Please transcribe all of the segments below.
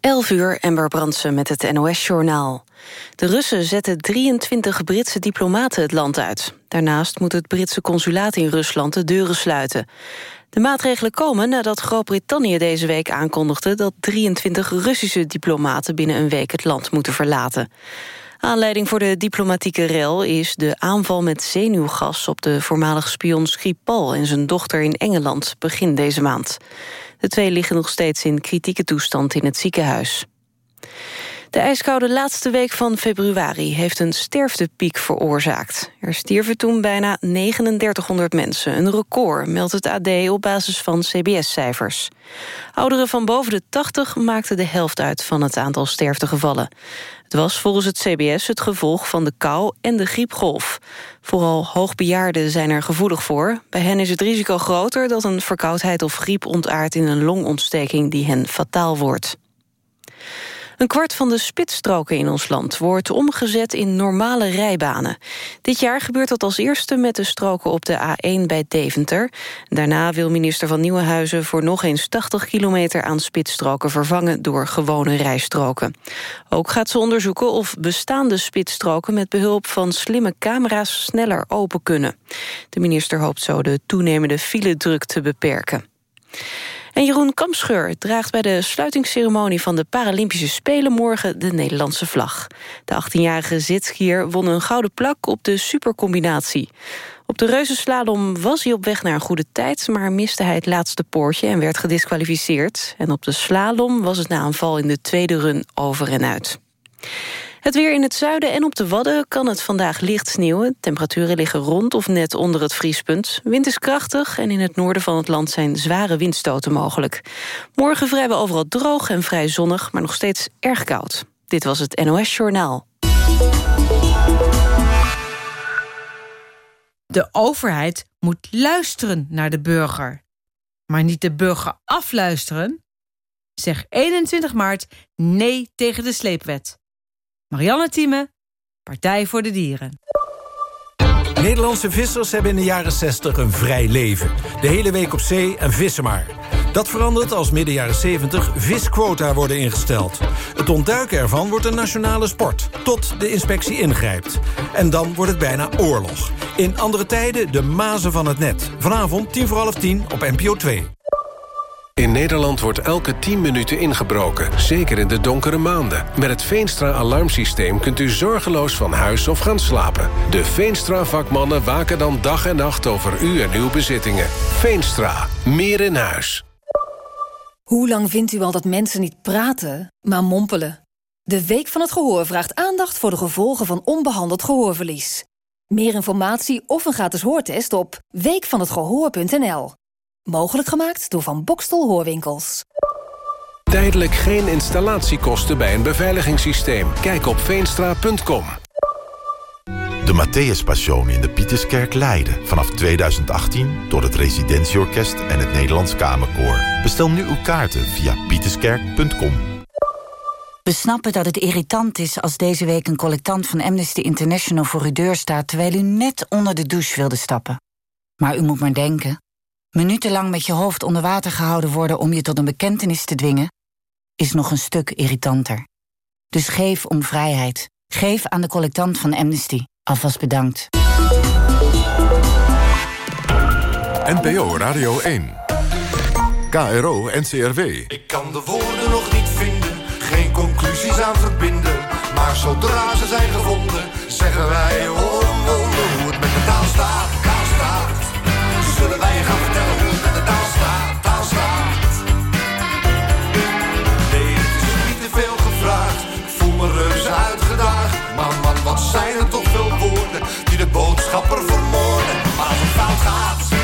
11 uur, Ember Brandsen met het NOS-journaal. De Russen zetten 23 Britse diplomaten het land uit. Daarnaast moet het Britse consulaat in Rusland de deuren sluiten. De maatregelen komen nadat Groot-Brittannië deze week aankondigde... dat 23 Russische diplomaten binnen een week het land moeten verlaten. Aanleiding voor de diplomatieke rel is de aanval met zenuwgas... op de voormalige spion Skripal en zijn dochter in Engeland begin deze maand. De twee liggen nog steeds in kritieke toestand in het ziekenhuis. De ijskoude laatste week van februari heeft een sterftepiek veroorzaakt. Er stierven toen bijna 3900 mensen, een record, meldt het AD op basis van CBS-cijfers. Ouderen van boven de 80 maakten de helft uit van het aantal sterftegevallen. Het was volgens het CBS het gevolg van de kou en de griepgolf. Vooral hoogbejaarden zijn er gevoelig voor. Bij hen is het risico groter dat een verkoudheid of griep ontaart in een longontsteking die hen fataal wordt. Een kwart van de spitsstroken in ons land wordt omgezet in normale rijbanen. Dit jaar gebeurt dat als eerste met de stroken op de A1 bij Deventer. Daarna wil minister van Nieuwenhuizen voor nog eens 80 kilometer aan spitsstroken vervangen door gewone rijstroken. Ook gaat ze onderzoeken of bestaande spitsstroken met behulp van slimme camera's sneller open kunnen. De minister hoopt zo de toenemende file-druk te beperken. En Jeroen Kamscheur draagt bij de sluitingsceremonie van de Paralympische Spelen morgen de Nederlandse vlag. De 18-jarige zitskier won een gouden plak op de supercombinatie. Op de reuzenslalom was hij op weg naar een goede tijd... maar miste hij het laatste poortje en werd gedisqualificeerd. En op de slalom was het na een val in de tweede run over en uit. Het weer in het zuiden en op de Wadden kan het vandaag licht sneeuwen. Temperaturen liggen rond of net onder het vriespunt. Wind is krachtig en in het noorden van het land zijn zware windstoten mogelijk. Morgen vrijwel overal droog en vrij zonnig, maar nog steeds erg koud. Dit was het NOS Journaal. De overheid moet luisteren naar de burger. Maar niet de burger afluisteren. Zeg 21 maart nee tegen de sleepwet. Marianne Thieme, Partij voor de Dieren. Nederlandse vissers hebben in de jaren 60 een vrij leven. De hele week op zee en vissen maar. Dat verandert als midden jaren 70 visquota worden ingesteld. Het ontduiken ervan wordt een nationale sport, tot de inspectie ingrijpt. En dan wordt het bijna oorlog. In andere tijden de mazen van het net. Vanavond tien voor half tien op NPO 2. In Nederland wordt elke 10 minuten ingebroken, zeker in de donkere maanden. Met het Veenstra-alarmsysteem kunt u zorgeloos van huis of gaan slapen. De Veenstra-vakmannen waken dan dag en nacht over u en uw bezittingen. Veenstra, meer in huis. Hoe lang vindt u al dat mensen niet praten, maar mompelen? De Week van het Gehoor vraagt aandacht voor de gevolgen van onbehandeld gehoorverlies. Meer informatie of een gratis hoortest op weekvanhetgehoor.nl. Mogelijk gemaakt door Van Bokstel Hoorwinkels. Tijdelijk geen installatiekosten bij een beveiligingssysteem. Kijk op veenstra.com. De Matthäus Passion in de Pieterskerk Leiden. Vanaf 2018 door het Residentieorkest en het Nederlands Kamerkoor. Bestel nu uw kaarten via pieterskerk.com. We snappen dat het irritant is als deze week een collectant van Amnesty International voor uw deur staat... terwijl u net onder de douche wilde stappen. Maar u moet maar denken... Minutenlang met je hoofd onder water gehouden worden om je tot een bekentenis te dwingen, is nog een stuk irritanter. Dus geef om vrijheid. Geef aan de collectant van Amnesty. Alvast bedankt. NPO Radio 1. KRO NCRW. Ik kan de woorden nog niet vinden, geen conclusies aan verbinden. Maar zodra ze zijn gevonden, zeggen wij oh, oh, oh, hoe het met de taal staat. Ik voel me reuze uitgedaagd. Maar man, wat zijn er toch veel woorden die de boodschapper vermoorden. Maar als het fout gaat,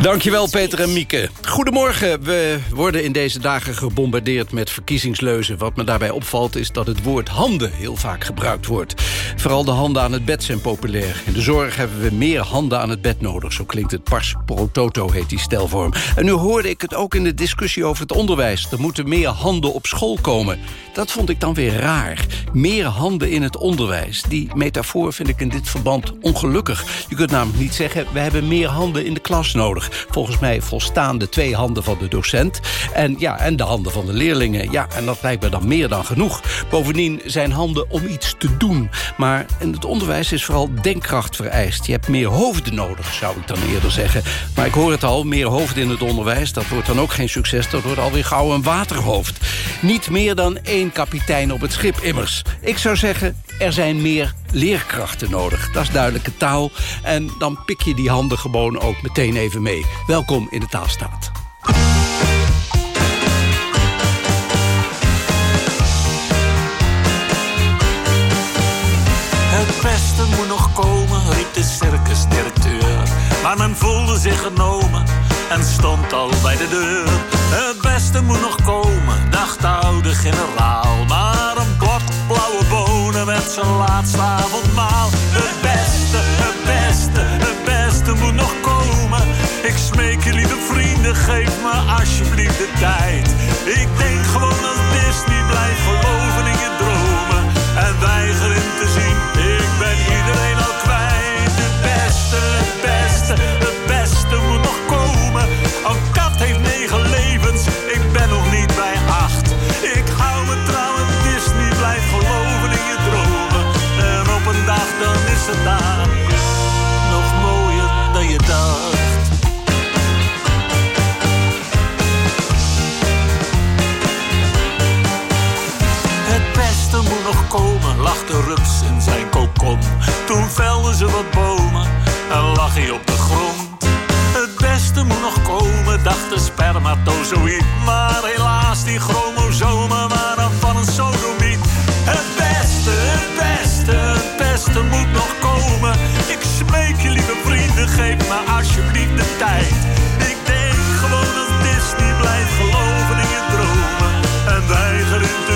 Dankjewel Peter en Mieke. Goedemorgen. We worden in deze dagen gebombardeerd met verkiezingsleuzen. Wat me daarbij opvalt is dat het woord handen heel vaak gebruikt wordt. Vooral de handen aan het bed zijn populair. In de zorg hebben we meer handen aan het bed nodig. Zo klinkt het pars pro toto, heet die stelvorm. En nu hoorde ik het ook in de discussie over het onderwijs. Er moeten meer handen op school komen. Dat vond ik dan weer raar. Meer handen in het onderwijs. Die metafoor vind ik in dit verband ongelukkig. Je kunt namelijk niet zeggen... we hebben meer handen in de klas nodig. Volgens mij volstaan de twee handen van de docent... en, ja, en de handen van de leerlingen. Ja, en dat lijkt me dan meer dan genoeg. Bovendien zijn handen om iets te doen. Maar in het onderwijs is vooral denkkracht vereist. Je hebt meer hoofden nodig, zou ik dan eerder zeggen. Maar ik hoor het al, meer hoofden in het onderwijs... dat wordt dan ook geen succes, dat wordt alweer gauw een waterhoofd. Niet meer dan één kapitein op het schip immers. Ik zou zeggen, er zijn meer leerkrachten nodig. Dat is duidelijke taal. En dan pik je die handen gewoon ook meteen even mee. Welkom in de Taalstaat. Het beste moet nog komen, riep de circusdirecteur. Maar men voelde zich genomen en stond al bij de deur. Het beste moet nog komen, dacht de oude generaal. Maar een blok blauwe bonen werd zijn laatste avondmaal. Het beste, het beste, het beste moet nog komen. Ik smeek je lieve vrienden, geef me alsjeblieft de tijd. Ik denk gewoon als Disney, blijf geloven in je dromen. En weiger in te zien, ik ben iedereen al kwijt. Het beste, nog mooier dan je dacht. Het beste moet nog komen, lag de rups in zijn kokon. Toen velden ze wat bomen en lag hij op de grond. Het beste moet nog komen, dacht de spermatozoïd. Maar helaas, die chromosomen waren van een sodomiet. Beste moet nog komen. Ik smeek je, lieve vrienden, geef me alsjeblieft de tijd. Ik denk gewoon als Disney, blijf geloven in je dromen. En weiger in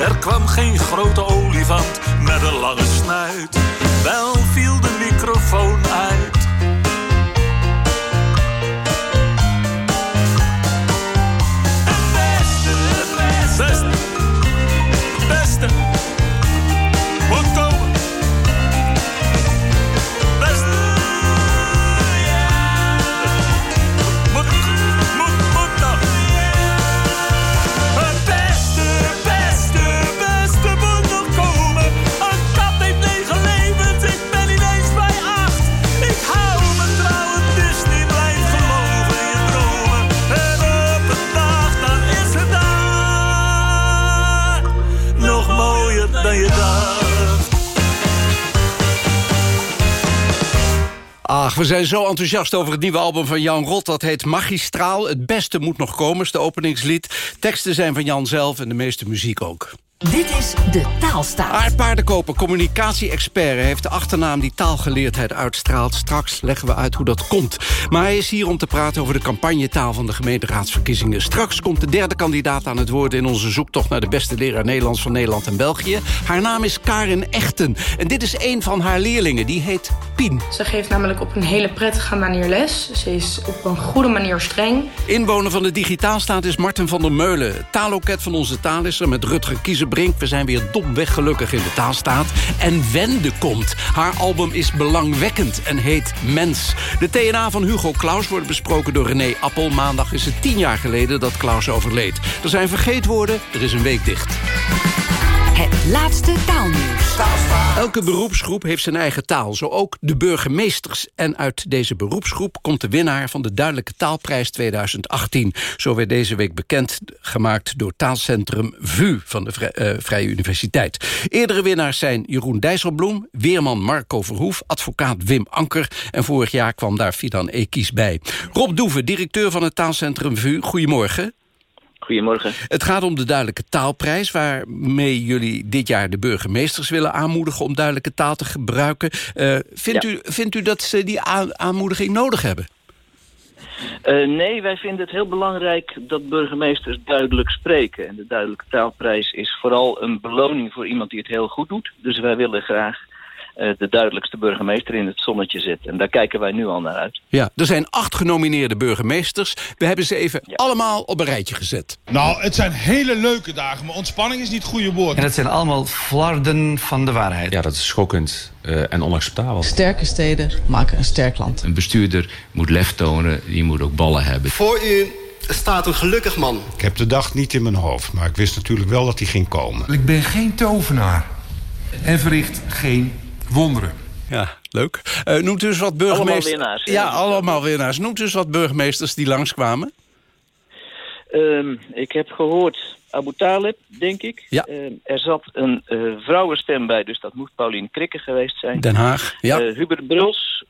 Er kwam geen grote olifant met een lange snuit. Wel viel de microfoon uit. We zijn zo enthousiast over het nieuwe album van Jan Rot. Dat heet Magistraal. Het beste moet nog komen, is de openingslied. Teksten zijn van Jan zelf en de meeste muziek ook. Dit is De Taalstaat. Aart Paardenkoper, communicatie-expert... heeft de achternaam die taalgeleerdheid uitstraalt. Straks leggen we uit hoe dat komt. Maar hij is hier om te praten over de campagnetaal... van de gemeenteraadsverkiezingen. Straks komt de derde kandidaat aan het woord... in onze zoektocht naar de beste leraar Nederlands van Nederland en België. Haar naam is Karin Echten. En dit is een van haar leerlingen, die heet Pien. Ze geeft namelijk op een hele prettige manier les. Ze is op een goede manier streng. Inwoner van de Digitaalstaat is Martin van der Meulen. Het Taalloket van onze taal is er met Rutger Kiezenbrink. We zijn weer domweg gelukkig in de taalstaat. En Wende komt. Haar album is belangwekkend en heet Mens. De TNA van Hugo Claus wordt besproken door René Appel. Maandag is het tien jaar geleden dat Claus overleed. Er zijn vergeetwoorden, er is een week dicht. Het laatste taalnieuws. Elke beroepsgroep heeft zijn eigen taal, zo ook de burgemeesters. En uit deze beroepsgroep komt de winnaar van de Duidelijke Taalprijs 2018. Zo werd deze week bekend gemaakt door taalcentrum VU van de eh, Vrije Universiteit. Eerdere winnaars zijn Jeroen Dijsselbloem, weerman Marco Verhoef, advocaat Wim Anker en vorig jaar kwam daar Fidan Ekies bij. Rob Doeven, directeur van het taalcentrum VU, goedemorgen. Goedemorgen. Het gaat om de duidelijke taalprijs... waarmee jullie dit jaar de burgemeesters willen aanmoedigen... om duidelijke taal te gebruiken. Uh, vindt, u, vindt u dat ze die aanmoediging nodig hebben? Uh, nee, wij vinden het heel belangrijk dat burgemeesters duidelijk spreken. En de duidelijke taalprijs is vooral een beloning voor iemand die het heel goed doet. Dus wij willen graag de duidelijkste burgemeester in het zonnetje zetten. En daar kijken wij nu al naar uit. Ja, er zijn acht genomineerde burgemeesters. We hebben ze even allemaal op een rijtje gezet. Nou, het zijn hele leuke dagen, maar ontspanning is niet het goede woord. En het zijn allemaal flarden van de waarheid. Ja, dat is schokkend uh, en onacceptabel. Sterke steden maken een sterk land. Een bestuurder moet lef tonen, die moet ook ballen hebben. Voor u staat een gelukkig man. Ik heb de dag niet in mijn hoofd, maar ik wist natuurlijk wel dat hij ging komen. Ik ben geen tovenaar en verricht geen wonderen. Ja, leuk. Uh, noemt u eens wat burgemeesters... Allemaal winnaars. Ja, allemaal winnaars. Noemt u eens wat burgemeesters die langskwamen. Um, ik heb gehoord Abu Talib, denk ik. Ja. Uh, er zat een uh, vrouwenstem bij, dus dat moet Paulien Krikke geweest zijn. Den Haag, ja. Hubert Bruls,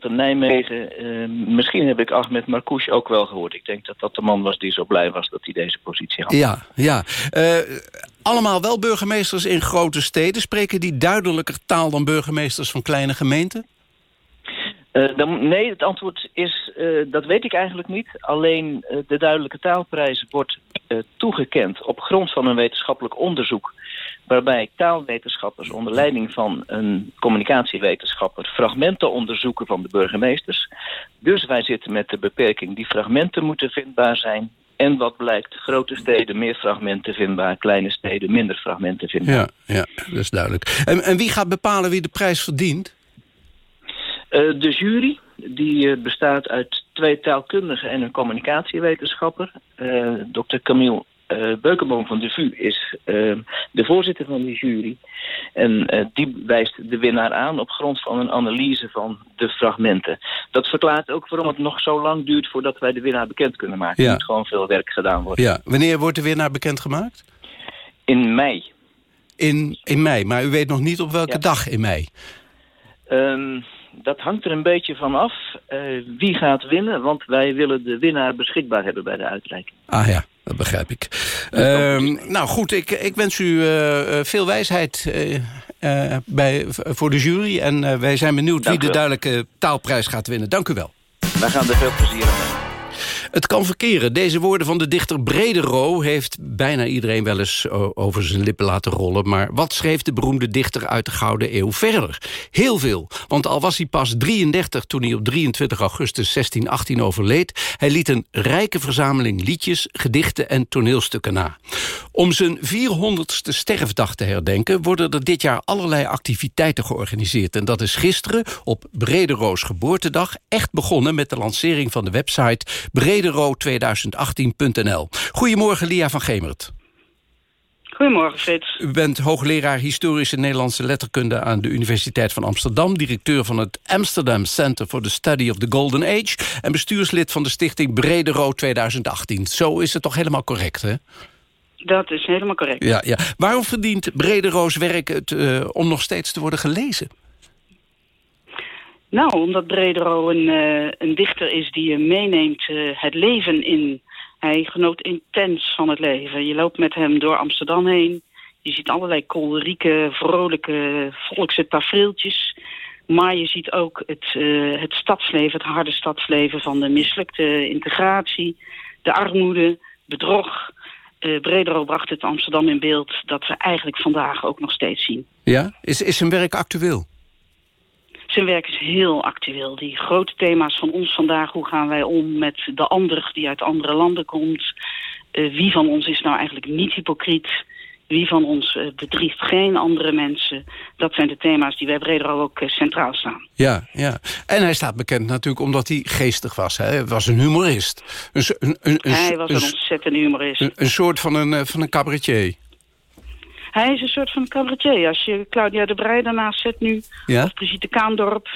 van Nijmegen. misschien heb ik Ahmed Marcouch ook wel gehoord. Ik denk dat dat de man was die zo blij was dat hij deze positie had. Ja, ja allemaal wel burgemeesters in grote steden. Spreken die duidelijker taal dan burgemeesters van kleine gemeenten? Uh, dan, nee, het antwoord is, uh, dat weet ik eigenlijk niet. Alleen uh, de duidelijke taalprijs wordt toegekend op grond van een wetenschappelijk onderzoek... waarbij taalwetenschappers onder leiding van een communicatiewetenschapper... fragmenten onderzoeken van de burgemeesters. Dus wij zitten met de beperking, die fragmenten moeten vindbaar zijn... En wat blijkt, grote steden meer fragmenten vindbaar... kleine steden minder fragmenten vindbaar. Ja, ja dat is duidelijk. En, en wie gaat bepalen wie de prijs verdient? Uh, de jury, die uh, bestaat uit twee taalkundigen en een communicatiewetenschapper. Uh, Dr. Camille uh, Beukenboom van de VU is uh, de voorzitter van die jury. En uh, die wijst de winnaar aan op grond van een analyse van de fragmenten. Dat verklaart ook waarom het nog zo lang duurt voordat wij de winnaar bekend kunnen maken. Ja. Er moet gewoon veel werk gedaan worden. Ja. Wanneer wordt de winnaar bekendgemaakt? In mei. In, in mei, maar u weet nog niet op welke ja. dag in mei? Um, dat hangt er een beetje van af wie gaat winnen. Want wij willen de winnaar beschikbaar hebben bij de uitreiking. Ah ja, dat begrijp ik. Uh, nou goed, ik, ik wens u uh, veel wijsheid bij, voor de jury. En wij zijn benieuwd Dank wie de duidelijke taalprijs gaat winnen. Dank u wel. Wij gaan er veel plezier aan het kan verkeren. Deze woorden van de dichter Bredero heeft bijna iedereen wel eens over zijn lippen laten rollen. Maar wat schreef de beroemde dichter uit de Gouden Eeuw verder? Heel veel, want al was hij pas 33 toen hij op 23 augustus 1618 overleed. Hij liet een rijke verzameling liedjes, gedichten en toneelstukken na. Om zijn 400ste sterfdag te herdenken worden er dit jaar allerlei activiteiten georganiseerd. En dat is gisteren op Bredero's geboortedag echt begonnen met de lancering van de website bredero2018.nl. Goedemorgen, Lia van Gemert. Goedemorgen, Frits. U bent hoogleraar historische Nederlandse letterkunde... aan de Universiteit van Amsterdam... directeur van het Amsterdam Center for the Study of the Golden Age... en bestuurslid van de stichting Bredero 2018. Zo is het toch helemaal correct, hè? Dat is helemaal correct. Ja, ja. Waarom verdient Bredero's werk het uh, om nog steeds te worden gelezen? Nou, omdat Bredero een, uh, een dichter is die je meeneemt uh, het leven in. Hij genoot intens van het leven. Je loopt met hem door Amsterdam heen. Je ziet allerlei kolerieke, vrolijke, volkse tafereeltjes. Maar je ziet ook het, uh, het stadsleven, het harde stadsleven van de mislukte integratie, de armoede, bedrog. Bredero bracht het Amsterdam in beeld dat we eigenlijk vandaag ook nog steeds zien. Ja? Is, is zijn werk actueel? Zijn werk is heel actueel. Die grote thema's van ons vandaag, hoe gaan wij om met de ander die uit andere landen komt? Uh, wie van ons is nou eigenlijk niet hypocriet? Wie van ons uh, bedriegt geen andere mensen? Dat zijn de thema's die bij Bredero ook uh, centraal staan. Ja, ja. En hij staat bekend natuurlijk omdat hij geestig was. Hè? Hij was een humorist. Een, een, een, hij was een, ontzettende humorist. Een, een soort van een, van een cabaretier. Hij is een soort van cabaretier. Als je Claudia de Breij daarnaast zet nu, ja? of Brigitte Kaandorp...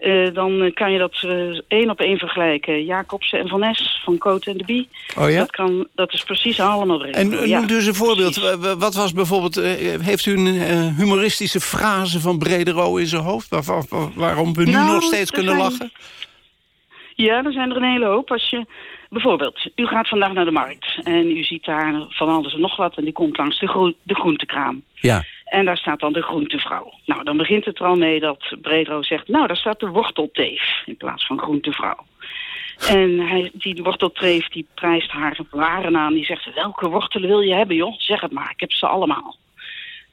Uh, dan kan je dat uh, één op één vergelijken. Jacobsen en Van Nes van Cote en de Bie. Oh ja? Dat, kan, dat is precies allemaal erin. En ja, noem dus een voorbeeld. Precies. Wat was bijvoorbeeld... heeft u een humoristische frase van Bredero in zijn hoofd? Waar, waar, waarom we nu nou, nog steeds kunnen zijn, lachen? Ja, er zijn er een hele hoop. Als je Bijvoorbeeld, u gaat vandaag naar de markt en u ziet daar van alles en nog wat en die komt langs de, de groentekraam. Ja. En daar staat dan de groentevrouw. Nou, dan begint het er al mee dat Bredero zegt... nou, daar staat de wortelteef in plaats van groentevrouw. En hij, die worteltreef die prijst haar waren aan. Die zegt, welke wortelen wil je hebben, joh? Zeg het maar, ik heb ze allemaal.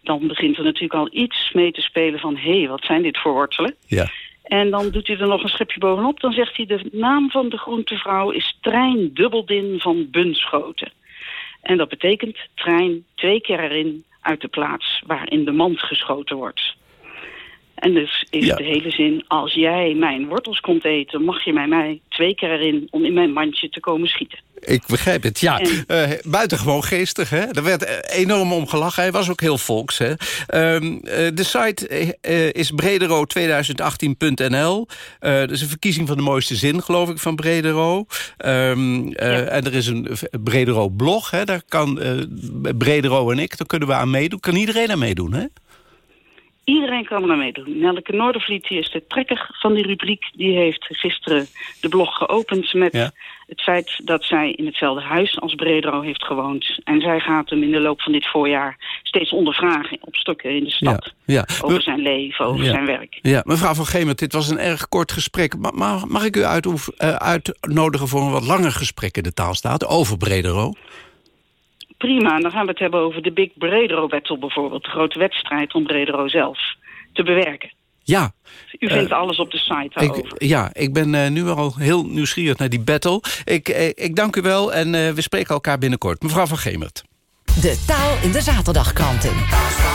Dan begint er natuurlijk al iets mee te spelen van... hé, hey, wat zijn dit voor wortelen? Ja. En dan doet hij er nog een schepje bovenop. Dan zegt hij, de naam van de groentevrouw is Trein Dubbeldin van Bunschoten. En dat betekent trein twee keer erin uit de plaats waarin de mand geschoten wordt. En dus is Ja. de hele zin, als jij mijn wortels komt eten... mag je mij, mij twee keer erin om in mijn mandje te komen schieten. Ik begrijp het, ja. En- Eh, buitengewoon geestig, hè? Er werd enorm om gelachen. Hij was ook heel volks, hè? Ehm, eh, de site eh, is bredero2018.nl. Eh dat is een verkiezing van de mooiste zin, geloof ik, van Bredero. Ehm, eh, En er is een Bredero-blog, hè? Daar kan Bredero en ik, daar kunnen we aan meedoen. Kan iedereen aan meedoen, hè? Iedereen kan er meedoen. Nelke Noordervliet die is de trekker van die rubriek. Die heeft gisteren de blog geopend met Ja. het feit dat zij in hetzelfde huis als Bredero heeft gewoond. En zij gaat hem in de loop van dit voorjaar steeds ondervragen op stukken in de stad. Ja. Over zijn leven, over zijn werk. Ja, mevrouw van Gemert, dit was een erg kort gesprek. Ma- ma- mag ik u uitoef- eh, uitnodigen voor een wat langer gesprek in de taalstaat over Bredero? Prima, dan gaan we het hebben over de Big Bredero Battle bijvoorbeeld. De grote wedstrijd om Bredero zelf te bewerken. Ja. U vindt Eh, alles op de site daarover. Ik, ja, ik ben eh, nu al heel nieuwsgierig naar die battle. Ik, eh, ik dank u wel en we spreken elkaar binnenkort. Mevrouw van Gemert. De taal in de zaterdagkranten.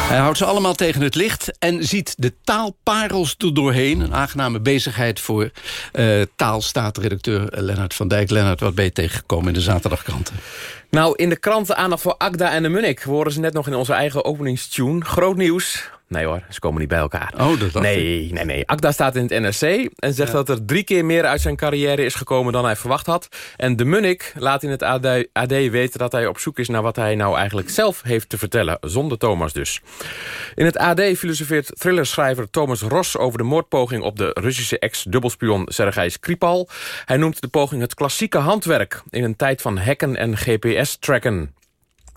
Hij houdt ze allemaal tegen het licht en ziet de taalparels er doorheen. Een aangename bezigheid voor eh taalstaatredacteur Lennart van Dijk. Lennart, wat ben je tegengekomen in de zaterdagkranten? Nou, in de kranten aandacht voor Agda en de Munnik. We horen ze net nog in onze eigen openingstune. Groot nieuws. Nee hoor, ze komen niet bij elkaar. Oh, dat Nee, nee, nee. Agda staat in het NRC en zegt dat er drie keer meer uit zijn carrière is gekomen dan hij verwacht had. En de Munnik laat in het AD, AD weten dat hij op zoek is naar wat hij nou eigenlijk zelf heeft te vertellen. Zonder Thomas dus. In het AD filosofeert thrillerschrijver Thomas Ros over de moordpoging op de Russische ex-dubbelspion Sergei Skripal. Hij noemt de poging het klassieke handwerk in een tijd van hacken en GPS-tracken.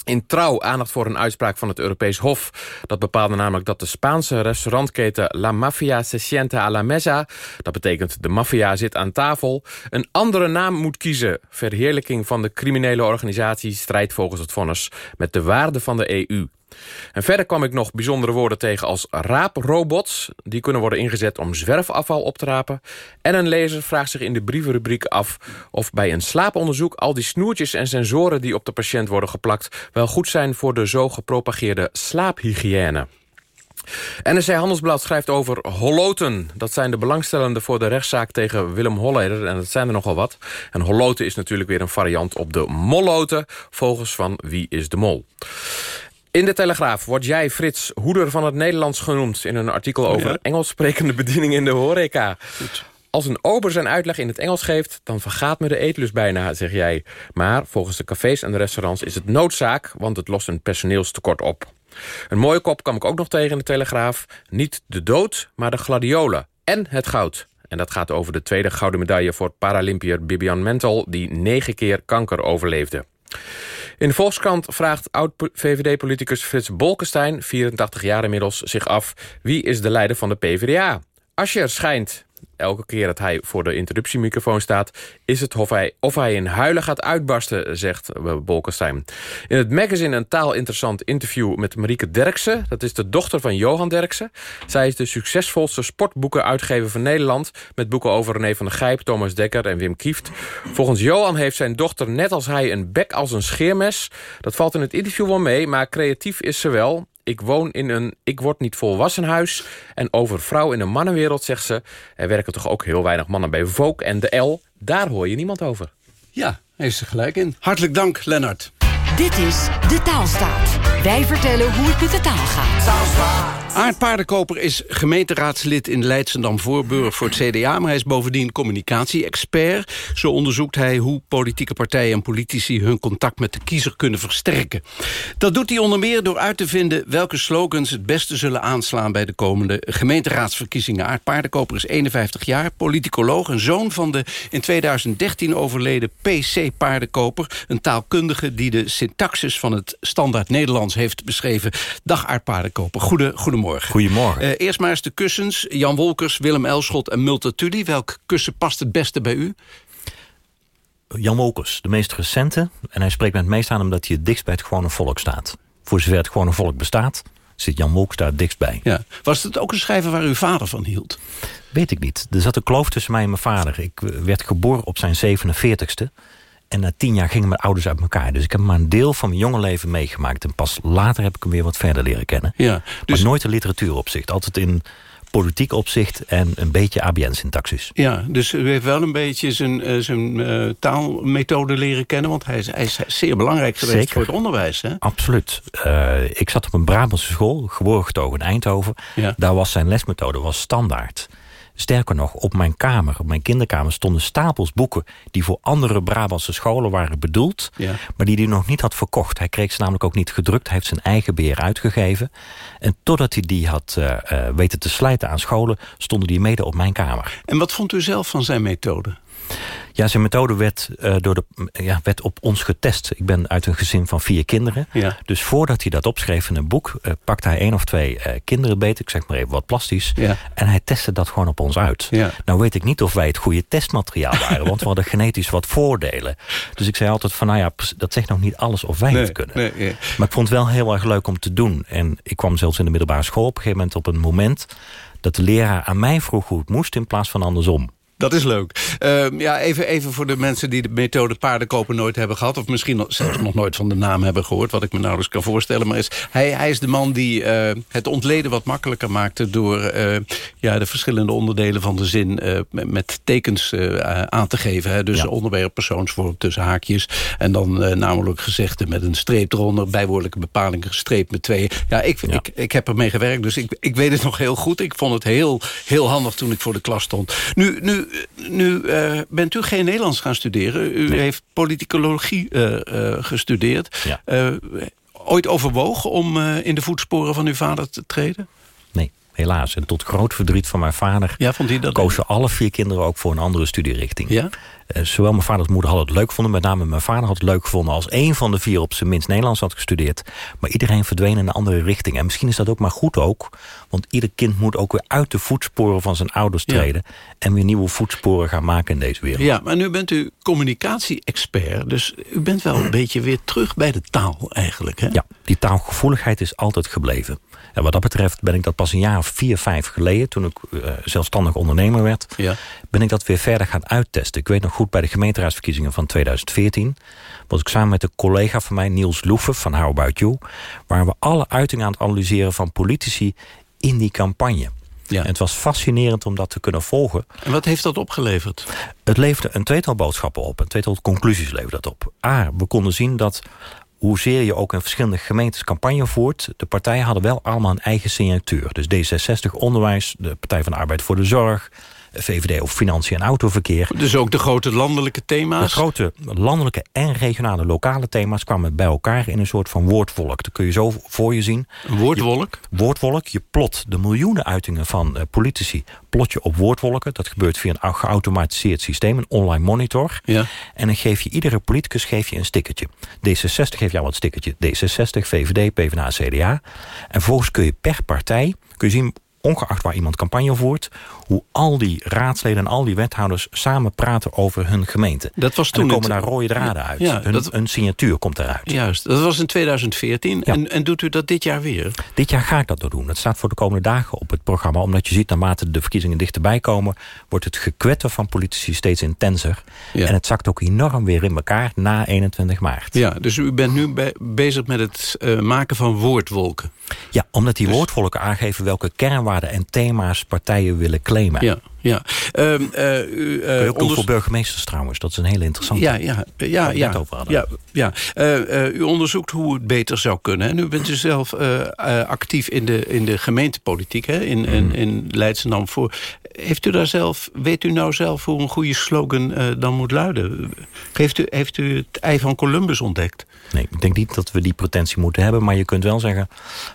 In Trouw aandacht voor een uitspraak van het Europees Hof. Dat bepaalde namelijk dat de Spaanse restaurantketen La Mafia se siente a la mesa... dat betekent de maffia zit aan tafel... een andere naam moet kiezen. Verheerlijking van de criminele organisatie strijdt volgens het vonnis... met de waarde van de EU. En verder kwam ik nog bijzondere woorden tegen als raaprobots. Die kunnen worden ingezet om zwerfafval op te rapen. En een lezer vraagt zich in de brievenrubriek af... of bij een slaaponderzoek al die snoertjes en sensoren... die op de patiënt worden geplakt... wel goed zijn voor de zo gepropageerde slaaphygiëne. NRC Handelsblad schrijft over holoten. Dat zijn de belangstellenden voor de rechtszaak tegen Willem Holleder. En dat zijn er nogal wat. En holoten is natuurlijk weer een variant op de molloten... volgens van Wie is de Mol. In de Telegraaf word jij, Frits, hoeder van het Nederlands genoemd... in een artikel over ja. Engels sprekende bediening in de horeca. Als een ober zijn uitleg in het Engels geeft... dan vergaat me de eetlust bijna, zeg jij. Maar volgens de cafés en de restaurants is het noodzaak... want het lost een personeelstekort op. Een mooie kop kwam ik ook nog tegen in de Telegraaf. Niet de dood, maar de gladiolen. En het goud. En dat gaat over de tweede gouden medaille voor Paralympiër Bibian Mentel... die negen keer kanker overleefde. In de Volkskrant vraagt oud-VVD-politicus Frits Bolkestein... 84 jaar inmiddels, zich af... wie is de leider van de PvdA? Ascher schijnt, elke keer dat hij voor de interruptiemicrofoon staat... is het of hij, of hij in huilen gaat uitbarsten, zegt eh, Bolkestein. In het magazine een taalinteressant interview met Marieke Derksen. Dat is de dochter van Johan Derksen. Zij is de succesvolste sportboekenuitgever van Nederland... met boeken over René van der Gijp, Thomas Dekker en Wim Kieft. Volgens Johan heeft zijn dochter net als hij een bek als een scheermes. Dat valt in het interview wel mee, maar creatief is ze wel... Ik woon in een ik word niet volwassen huis. En over vrouw in een mannenwereld zegt ze... er werken toch ook heel weinig mannen bij Vogue en de L. Daar hoor je niemand over. Ja, heeft ze gelijk in. Hartelijk dank, Lennart. Dit is De Taalstaat. Wij vertellen hoe het met de taal gaat. Aart Paardenkoper is gemeenteraadslid in Leidsendam-Voorburg voor het CDA... maar hij is bovendien communicatie-expert. Zo onderzoekt hij hoe politieke partijen en politici... hun contact met de kiezer kunnen versterken. Dat doet hij onder meer door uit te vinden... welke slogans het beste zullen aanslaan... bij de komende gemeenteraadsverkiezingen. Aart Paardenkoper is 51 jaar, politicoloog... en zoon van de in 2013 overleden PC Paardenkoper... een taalkundige die de syntaxis van het standaard Nederlands heeft beschreven. Dag Aart Paardenkoper, Goede, goedemorgen. Goedemorgen. Uh, eerst maar eens de kussens. Jan Wolkers, Willem Elschot en Multatuli. Welk kussen past het beste bij u? Jan Wolkers, de meest recente. En hij spreekt met het meest aan omdat hij het dichtst bij het gewone volk staat. Voor zover het gewone volk bestaat, zit Jan Wolkers daar het dichtst bij. Ja. Was het ook een schrijver waar uw vader van hield? Weet ik niet. Er zat een kloof tussen mij en mijn vader. Ik werd geboren op zijn 47ste. En na tien jaar gingen mijn ouders uit elkaar. Dus ik heb maar een deel van mijn jonge leven meegemaakt. En pas later heb ik hem weer wat verder leren kennen. Ja, dus... Maar nooit in literatuuropzicht. Altijd in politiek opzicht en een beetje ABN-syntaxis. Ja, dus u heeft wel een beetje zijn, zijn uh, taalmethode leren kennen... want hij is, hij is zeer belangrijk geweest Zeker. voor het onderwijs. Hè? Absoluut. Uh, ik zat op een Brabantse school, geboren getogen in Eindhoven. Ja. Daar was zijn lesmethode was standaard. Sterker nog, op mijn kamer, op mijn kinderkamer... stonden stapels boeken die voor andere Brabantse scholen waren bedoeld... Ja. maar die hij nog niet had verkocht. Hij kreeg ze namelijk ook niet gedrukt. Hij heeft zijn eigen beheer uitgegeven. En totdat hij die had uh, uh, weten te slijten aan scholen... stonden die mede op mijn kamer. En wat vond u zelf van zijn methode? Ja, zijn methode werd, uh, door de, ja, werd op ons getest. Ik ben uit een gezin van vier kinderen. Ja. Dus voordat hij dat opschreef in een boek... Uh, pakte hij één of twee uh, kinderen beet. Ik zeg maar even wat plastisch. Ja. En hij testte dat gewoon op ons uit. Ja. Nou weet ik niet of wij het goede testmateriaal waren. want we hadden genetisch wat voordelen. Dus ik zei altijd van, nou ja, dat zegt nog niet alles of wij nee, het kunnen. Nee, nee. Maar ik vond het wel heel erg leuk om te doen. En ik kwam zelfs in de middelbare school op een gegeven moment op een moment... dat de leraar aan mij vroeg hoe het moest in plaats van andersom. Dat is leuk. Uh, ja, even, even voor de mensen die de methode paardenkopen nooit hebben gehad... of misschien zelfs nog nooit van de naam hebben gehoord... wat ik me nauwelijks kan voorstellen. Maar is, hij, hij is de man die uh, het ontleden wat makkelijker maakte... door uh, ja, de verschillende onderdelen van de zin met, met, tekens aan te geven. Hè? Dus Ja. onderwerp, persoonsvorm tussen haakjes. En dan namelijk gezegde met een streep eronder. Bijwoordelijke bepaling gestreept met twee. Ja, ik, ik, ik heb ermee gewerkt, dus ik, ik weet het nog heel goed. Ik vond het heel, heel handig toen ik voor de klas stond. Nu... nu nu uh, bent u geen Nederlands gaan studeren. U Nee. heeft politicologie uh, uh, gestudeerd. Ja. Ooit overwogen om in de voetsporen van uw vader te treden? Nee, helaas. En tot groot verdriet van mijn vader... Ja, vond hij dat? kozen alle vier kinderen ook voor een andere studierichting. Ja? Uh, zowel mijn vader als moeder hadden het leuk gevonden. Met name mijn vader had het leuk gevonden als één van de vier op zijn minst Nederlands had gestudeerd. Maar iedereen verdween in een andere richting. En misschien is dat ook maar goed ook. Want ieder kind moet ook weer uit de voetsporen van zijn ouders Ja. treden. En weer nieuwe voetsporen gaan maken in deze wereld. Ja, maar nu bent u communicatie-expert. Dus u bent wel een beetje weer terug bij de taal eigenlijk. Hè? Ja, die taalgevoeligheid is altijd gebleven. En wat dat betreft ben ik dat pas een jaar of vier, vijf geleden... toen ik uh, zelfstandig ondernemer werd... Ja. ben ik dat weer verder gaan uittesten. Ik weet nog goed bij de gemeenteraadsverkiezingen van 2014... was ik samen met een collega van mij, Niels Loeven van How About You... waren we alle uitingen aan het analyseren van politici in die campagne. Ja. En het was fascinerend om dat te kunnen volgen. En wat heeft dat opgeleverd? Het leverde een tweetal boodschappen op. Een tweetal conclusies leverde dat op. A, we konden zien dat hoezeer je ook in verschillende gemeentes campagne voert... de partijen hadden wel allemaal een eigen signatuur. Dus D66 onderwijs, de Partij van de Arbeid voor de Zorg... VVD of Financiën en Autoverkeer. Dus ook de grote landelijke thema's? De grote landelijke en regionale lokale thema's kwamen bij elkaar in een soort van woordwolk. Dat kun je zo voor je zien. Een woordwolk? Je, woordwolk. Je plot de miljoenen uitingen van uh, politici plot je op woordwolken. Dat gebeurt via een geautomatiseerd systeem, een online monitor. Ja. En dan geef je iedere politicus geef je een stickertje. D66 geeft jou wat stickertje. D66, VVD, PvdA, CDA. En vervolgens kun je per partij kun je zien ongeacht waar iemand campagne voert... hoe al die raadsleden en al die wethouders samen praten over hun gemeente. Dat was toen en dan komen het... daar rode draden uit. Ja, hun, dat... een signatuur komt eruit. Juist, dat was in 2014. Ja. En, en doet u dat dit jaar weer? Dit jaar ga ik dat nog doen. Dat staat voor de komende dagen op het programma. Omdat je ziet, naarmate de verkiezingen dichterbij komen... wordt het gekwetten van politici steeds intenser. Ja. En het zakt ook enorm weer in elkaar na 21 maart. Ja, dus u bent nu be bezig met het uh, maken van woordwolken. Ja, omdat die woordvolken aangeven welke kernwaarden en thema's partijen willen claimen. Ja, ja. Um, uh, u, uh, ook doen voor burgemeesters trouwens. Dat is een hele interessante. Ja, ja, ja, ja, ja, ja. Uh, u onderzoekt hoe het beter zou kunnen. En u bent dus zelf actief in de, in de gemeentepolitiek, hè? In, in, Mhm. in Leidschendam. Voor. Heeft u daar zelf, weet u nou zelf hoe een goede slogan dan moet luiden? Heeft u, heeft u het ei van Columbus ontdekt? Nee, ik denk niet dat we die pretentie moeten hebben. Maar je kunt wel zeggen,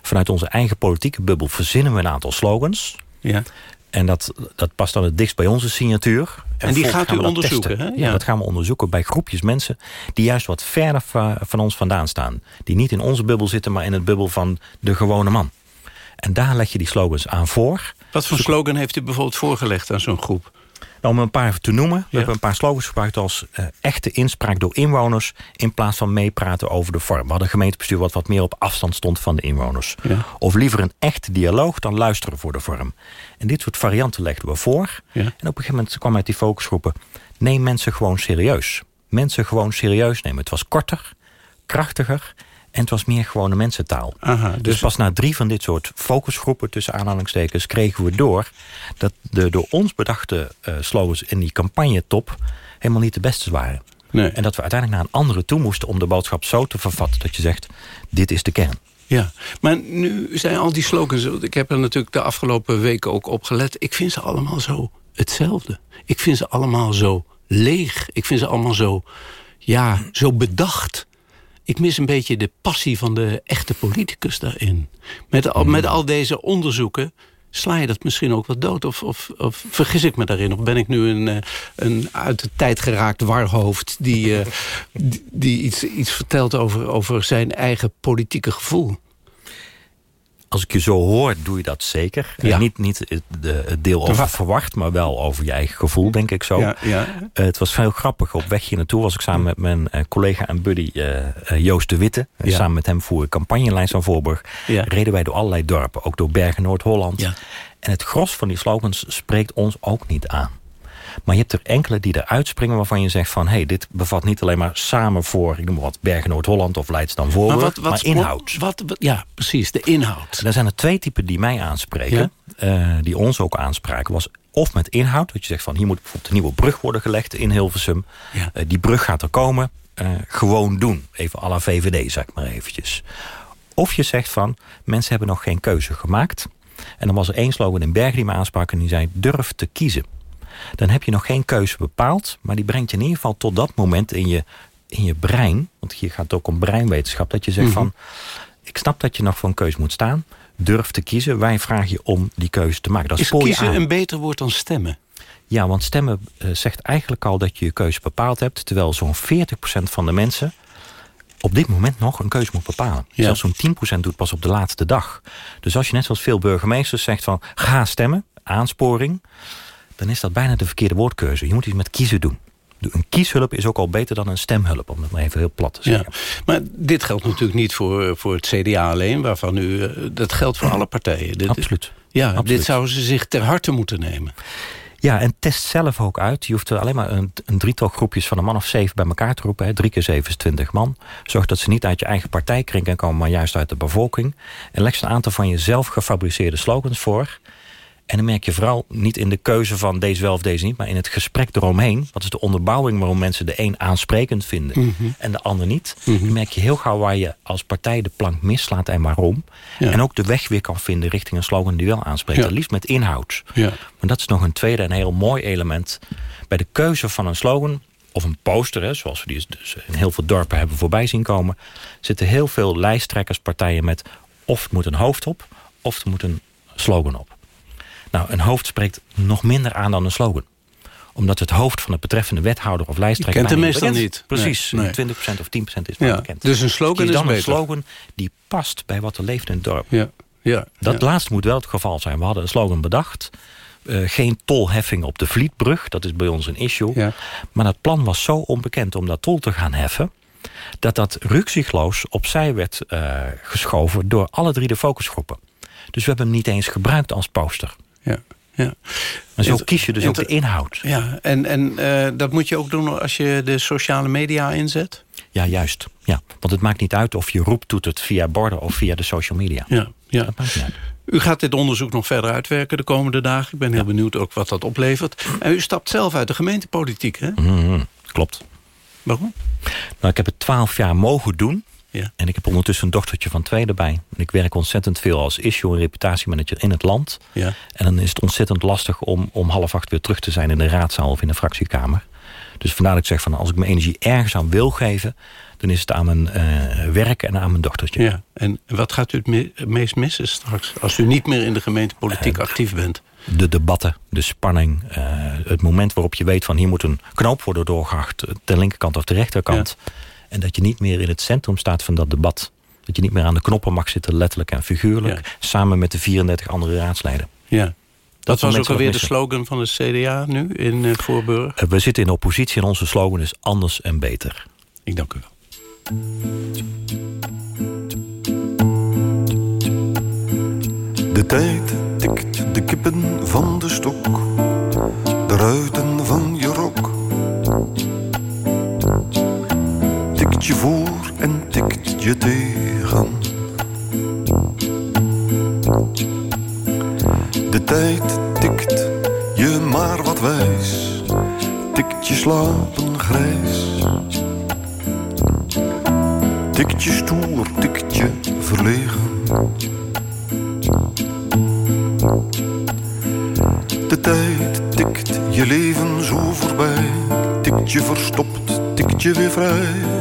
vanuit onze eigen politieke bubbel... verzinnen we een aantal slogans. Ja. En dat, dat past dan het dichtst bij onze signatuur. En, die gaat u onderzoeken, hè? Ja. dat gaan we onderzoeken bij groepjes mensen... die juist wat verder va- van ons vandaan staan. Die niet in onze bubbel zitten, maar in het bubbel van de gewone man. En daar leg je die slogans aan voor. Wat voor slogan heeft u bijvoorbeeld voorgelegd aan zo'n groep? Om een paar te noemen. We hebben een paar slogans gebruikt als eh, echte inspraak door inwoners... in plaats van meepraten over de vorm. We hadden een gemeentebestuur wat wat meer op afstand stond van de inwoners. Of liever een echte dialoog dan luisteren voor de vorm. En dit soort varianten legden we voor. En op een gegeven moment kwam uit die focusgroepen... neem mensen gewoon serieus. Mensen gewoon serieus nemen. Het was korter, krachtiger... En het was meer gewone mensentaal. Aha, dus, dus- pas na drie van dit soort focusgroepen... tussen aanhalingstekens, kregen we door... dat de door ons bedachte eh, slogans in die campagnetop... helemaal niet de beste waren. Nee. En dat we uiteindelijk naar een andere toe moesten... om de boodschap zo te vervatten dat je zegt... dit is de kern. Ja, maar nu zijn al die slogans... ik heb er natuurlijk de afgelopen weken ook op gelet... ik vind ze allemaal zo hetzelfde. Ik vind ze allemaal zo leeg. Ik vind ze allemaal zo, ja, zo bedacht. Ik mis een beetje de passie van de echte politicus daarin. Met al, met al deze onderzoeken sla je dat misschien ook wat dood? Of, of, of vergis ik me daarin? Of ben ik nu een, eh, een uit de tijd geraakt warhoofd... die, eh, die, die iets, iets vertelt over, over zijn eigen politieke gevoel? Als ik je zo hoor, doe je dat zeker. Ja. En niet, niet het, de, het deel De over verwacht, maar wel over je eigen gevoel, denk ik zo. Ja, ja. Eh, het was heel grappig. Op weg hier naartoe was ik samen met mijn eh, collega en buddy eh, eh, Joost de Witte. Samen met hem voer ik campagnelijst van Voorburg. Reden wij door allerlei dorpen, ook door Bergen Noord-Holland. En het gros van die slogans spreekt ons ook niet aan. Maar je hebt er enkele die eruit springen waarvan je zegt van... hé, hey, dit bevat niet alleen maar samen voor, ik noem maar wat, Bergen Noord-Holland of Leidsdam Voorburg, maar, inhoud. Wat, wat, ja, precies, de inhoud. Er zijn er twee typen die mij aanspreken, eh, die ons ook aanspraken. Was of met inhoud, dat je zegt van hier moet bijvoorbeeld een nieuwe brug worden gelegd in Hilversum. Eh, die brug gaat er komen, eh, gewoon doen. Even à la VVD, zeg maar eventjes. Of je zegt van, mensen hebben nog geen keuze gemaakt. En dan was er één slogan in Bergen die me aansprak en die zei, durf te kiezen. Dan heb je nog geen keuze bepaald, maar die brengt je in ieder geval tot dat moment in je, in je brein. Want hier gaat het ook om breinwetenschap, dat je zegt Mhm. van, ik snap dat je nog voor een keuze moet staan. Durf te kiezen. Wij vragen je om die keuze te maken. Dat Is kiezen aan. een beter woord dan stemmen? Ja, want stemmen eh, zegt eigenlijk al dat je je keuze bepaald hebt. Terwijl zo'n 40% van de mensen op dit moment nog een keuze moet bepalen. Ja. Zelfs zo'n 10% doet pas op de laatste dag. Dus als je net zoals veel burgemeesters zegt van ga stemmen, aansporing. Dan is dat bijna de verkeerde woordkeuze. Je moet iets met kiezen doen. Een kieshulp is ook al beter dan een stemhulp, om het maar even heel plat te zeggen. Ja. Maar dit geldt natuurlijk niet voor, voor het CDA alleen, waarvan u. eh, Dat geldt voor alle partijen. Dit, Absoluut. Ja, Absoluut. dit zouden ze zich ter harte moeten nemen. Ja, en test zelf ook uit. Je hoeft alleen maar een, een drietal groepjes van een man of zeven bij elkaar te roepen. Hè. Drie keer zeven is twintig man. Zorg dat ze niet uit je eigen partijkring komen, maar juist uit de bevolking. En leg ze een aantal van je zelf gefabriceerde slogans voor. En dan merk je vooral niet in de keuze van deze wel of deze niet... maar in het gesprek eromheen. Wat is de onderbouwing waarom mensen de een aansprekend vinden... Mhm. en de ander niet. Dan merk je heel gauw waar je als partij de plank mislaat en waarom. En ook de weg weer kan vinden richting een slogan die wel aanspreekt. Ja. Liefst met inhoud. Ja. Maar dat is nog een tweede en heel mooi element. Bij de keuze van een slogan of een poster... Hè, zoals we die dus in heel veel dorpen hebben voorbij zien komen... zitten heel veel lijsttrekkerspartijen met... of het moet een hoofd op, of er moet een slogan op. Nou, een hoofd spreekt nog minder aan dan een slogan omdat het hoofd van het betreffende wethouder of lijsttrekker... kent hem meestal bekend. niet. Precies, Nee, nee. 20% of 10% is wel Ja, bekend. dus een slogan is dan een beter. slogan die past bij wat er leeft in het dorp. Ja, ja, Dat ja. laatste moet wel het geval zijn. We hadden een slogan bedacht. Eh, geen tolheffing op de Vlietbrug. Dat is bij ons een issue. Maar dat plan was zo onbekend om dat tol te gaan heffen... dat dat ruksigloos opzij werd eh, geschoven door alle drie de focusgroepen. Dus we hebben hem niet eens gebruikt als poster. Ja, ja. En zo kies je dus ook de inhoud. Ja, en, en eh, dat moet je ook doen als je de sociale media inzet? Ja, juist. Ja. Want het maakt niet uit of je roept toetert via borden of via de social media. Ja, Ja. U gaat dit onderzoek nog verder uitwerken de komende dagen. Ik ben heel benieuwd ook wat dat oplevert. En u stapt zelf uit de gemeentepolitiek, hè? Mhm, klopt. Waarom? Nou, ik heb het twaalf jaar mogen doen. Ja. En ik heb ondertussen een dochtertje van twee erbij. En ik werk ontzettend veel als issue- en reputatiemanager in het land. Ja. En dan is het ontzettend lastig om om half acht weer terug te zijn... in de raadzaal of in de fractiekamer. Dus vandaar dat ik zeg van als ik mijn energie ergens aan wil geven... dan is het aan mijn eh, werk en aan mijn dochtertje. Ja. En wat gaat u het me- het meest missen straks... als u niet meer in de gemeentepolitiek actief bent? de debatten, de spanning. eh, het moment waarop je weet van hier moet een knoop worden doorgehacht... eh, ter linkerkant of de rechterkant. En dat je niet meer in het centrum staat van dat debat. Dat je niet meer aan de knoppen mag zitten, letterlijk en figuurlijk. Samen met de 34 andere raadsleden. Ja. Dat, Dat was ook alweer de slogan van de CDA nu in eh, Voorburg. Eh, we zitten in oppositie en onze slogan is anders en beter. Ik dank u wel. De tijd tikt de kippen van de stok, de ruiten je voor en tikt je tegen. De tijd tikt je maar wat wijs, tikt je slapen grijs. Tikt je stoer, tikt je verlegen. De tijd tikt je leven zo voorbij. Tikt je verstopt, tikt je weer vrij.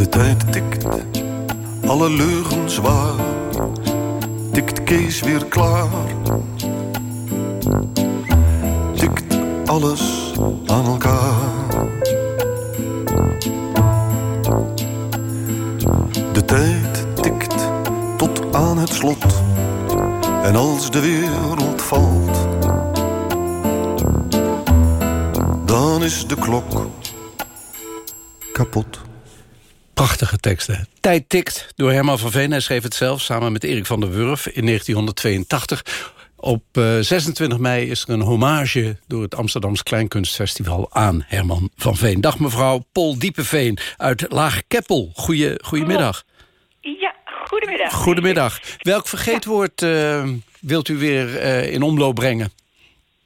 De tijd tikt, alle leugens waar. Tikt Kees weer klaar. Tikt alles aan elkaar. De tijd tikt tot aan het slot. En als de wereld valt, dan is de klok kapot. Prachtige teksten. Tijd tikt door Herman van Veen. Hij schreef het zelf samen met Erik van der Wurf in 1982. Op eh, 26 mei is er een hommage door het Amsterdamse Kleinkunstfestival aan Herman van Veen. Dag mevrouw Pol Diepeveen uit Laag-Keppel. Goeie, goedemiddag. Ja, goedemiddag. Goedemiddag. Welk vergeetwoord eh, wilt u weer eh, in omloop brengen?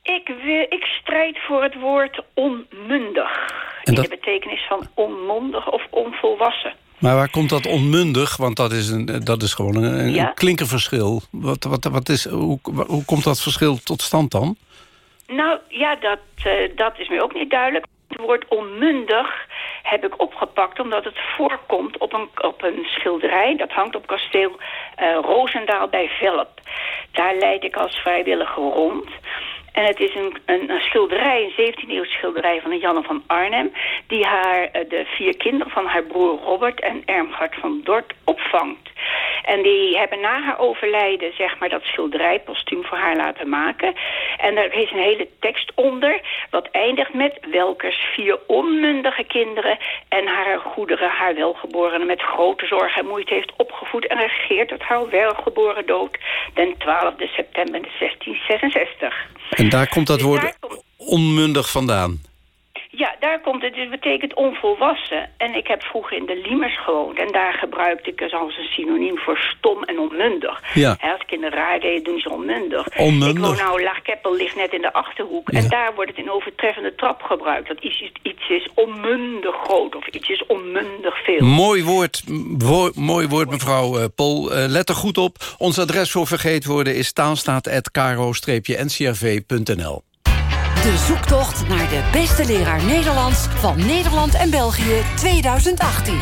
Ik, wil, ik strijd voor het woord onmundig. En dat- In de betekenis van onmondig of onvolwassen. Maar waar komt dat onmundig? Want dat is, een, dat is gewoon een, een Ja. klinkerverschil. Wat, wat, wat is, hoe, hoe komt dat verschil tot stand dan? Nou ja, dat, eh, dat is me ook niet duidelijk. Het woord onmundig heb ik opgepakt omdat het voorkomt op een, op een schilderij. Dat hangt op kasteel eh Roosendaal bij Velp. Daar leid ik als vrijwilliger rond. En het is een, een, schilderij, een 17e eeuws schilderij van een Janne van Arnhem... die haar, eh, de vier kinderen van haar broer Robert en Ermgard van Dort opvangt. En die hebben na haar overlijden zeg maar, dat schilderij postuum voor haar laten maken. En er is een hele tekst onder, wat eindigt met... welkers vier onmundige kinderen en haar goederen haar welgeborene... met grote zorg en moeite heeft opgevoed en regeert tot haar welgeboren dood... den 12 september 1666. En daar komt dat woord onmundig vandaan. Het. Betekent onvolwassen. En ik heb vroeger in de Liemers gewoond. En daar gebruikte ik het als een synoniem voor stom en onmundig. Ja. Als kinderen raar deden, doen ze onmundig. Onmundig. Ik woon nou Laagkep, Keppel ligt net in de Achterhoek. En daar wordt het in overtreffende trap gebruikt. Dat iets, iets is onmundig groot of iets is onmundig veel. Mooi woord, wo mooi woord mevrouw uh, Pol. Uh, let er goed op. Ons adres voor vergeetwoorden is taalstaat.kro-ncrv.nl. De zoektocht naar de beste leraar Nederlands van Nederland en België 2018.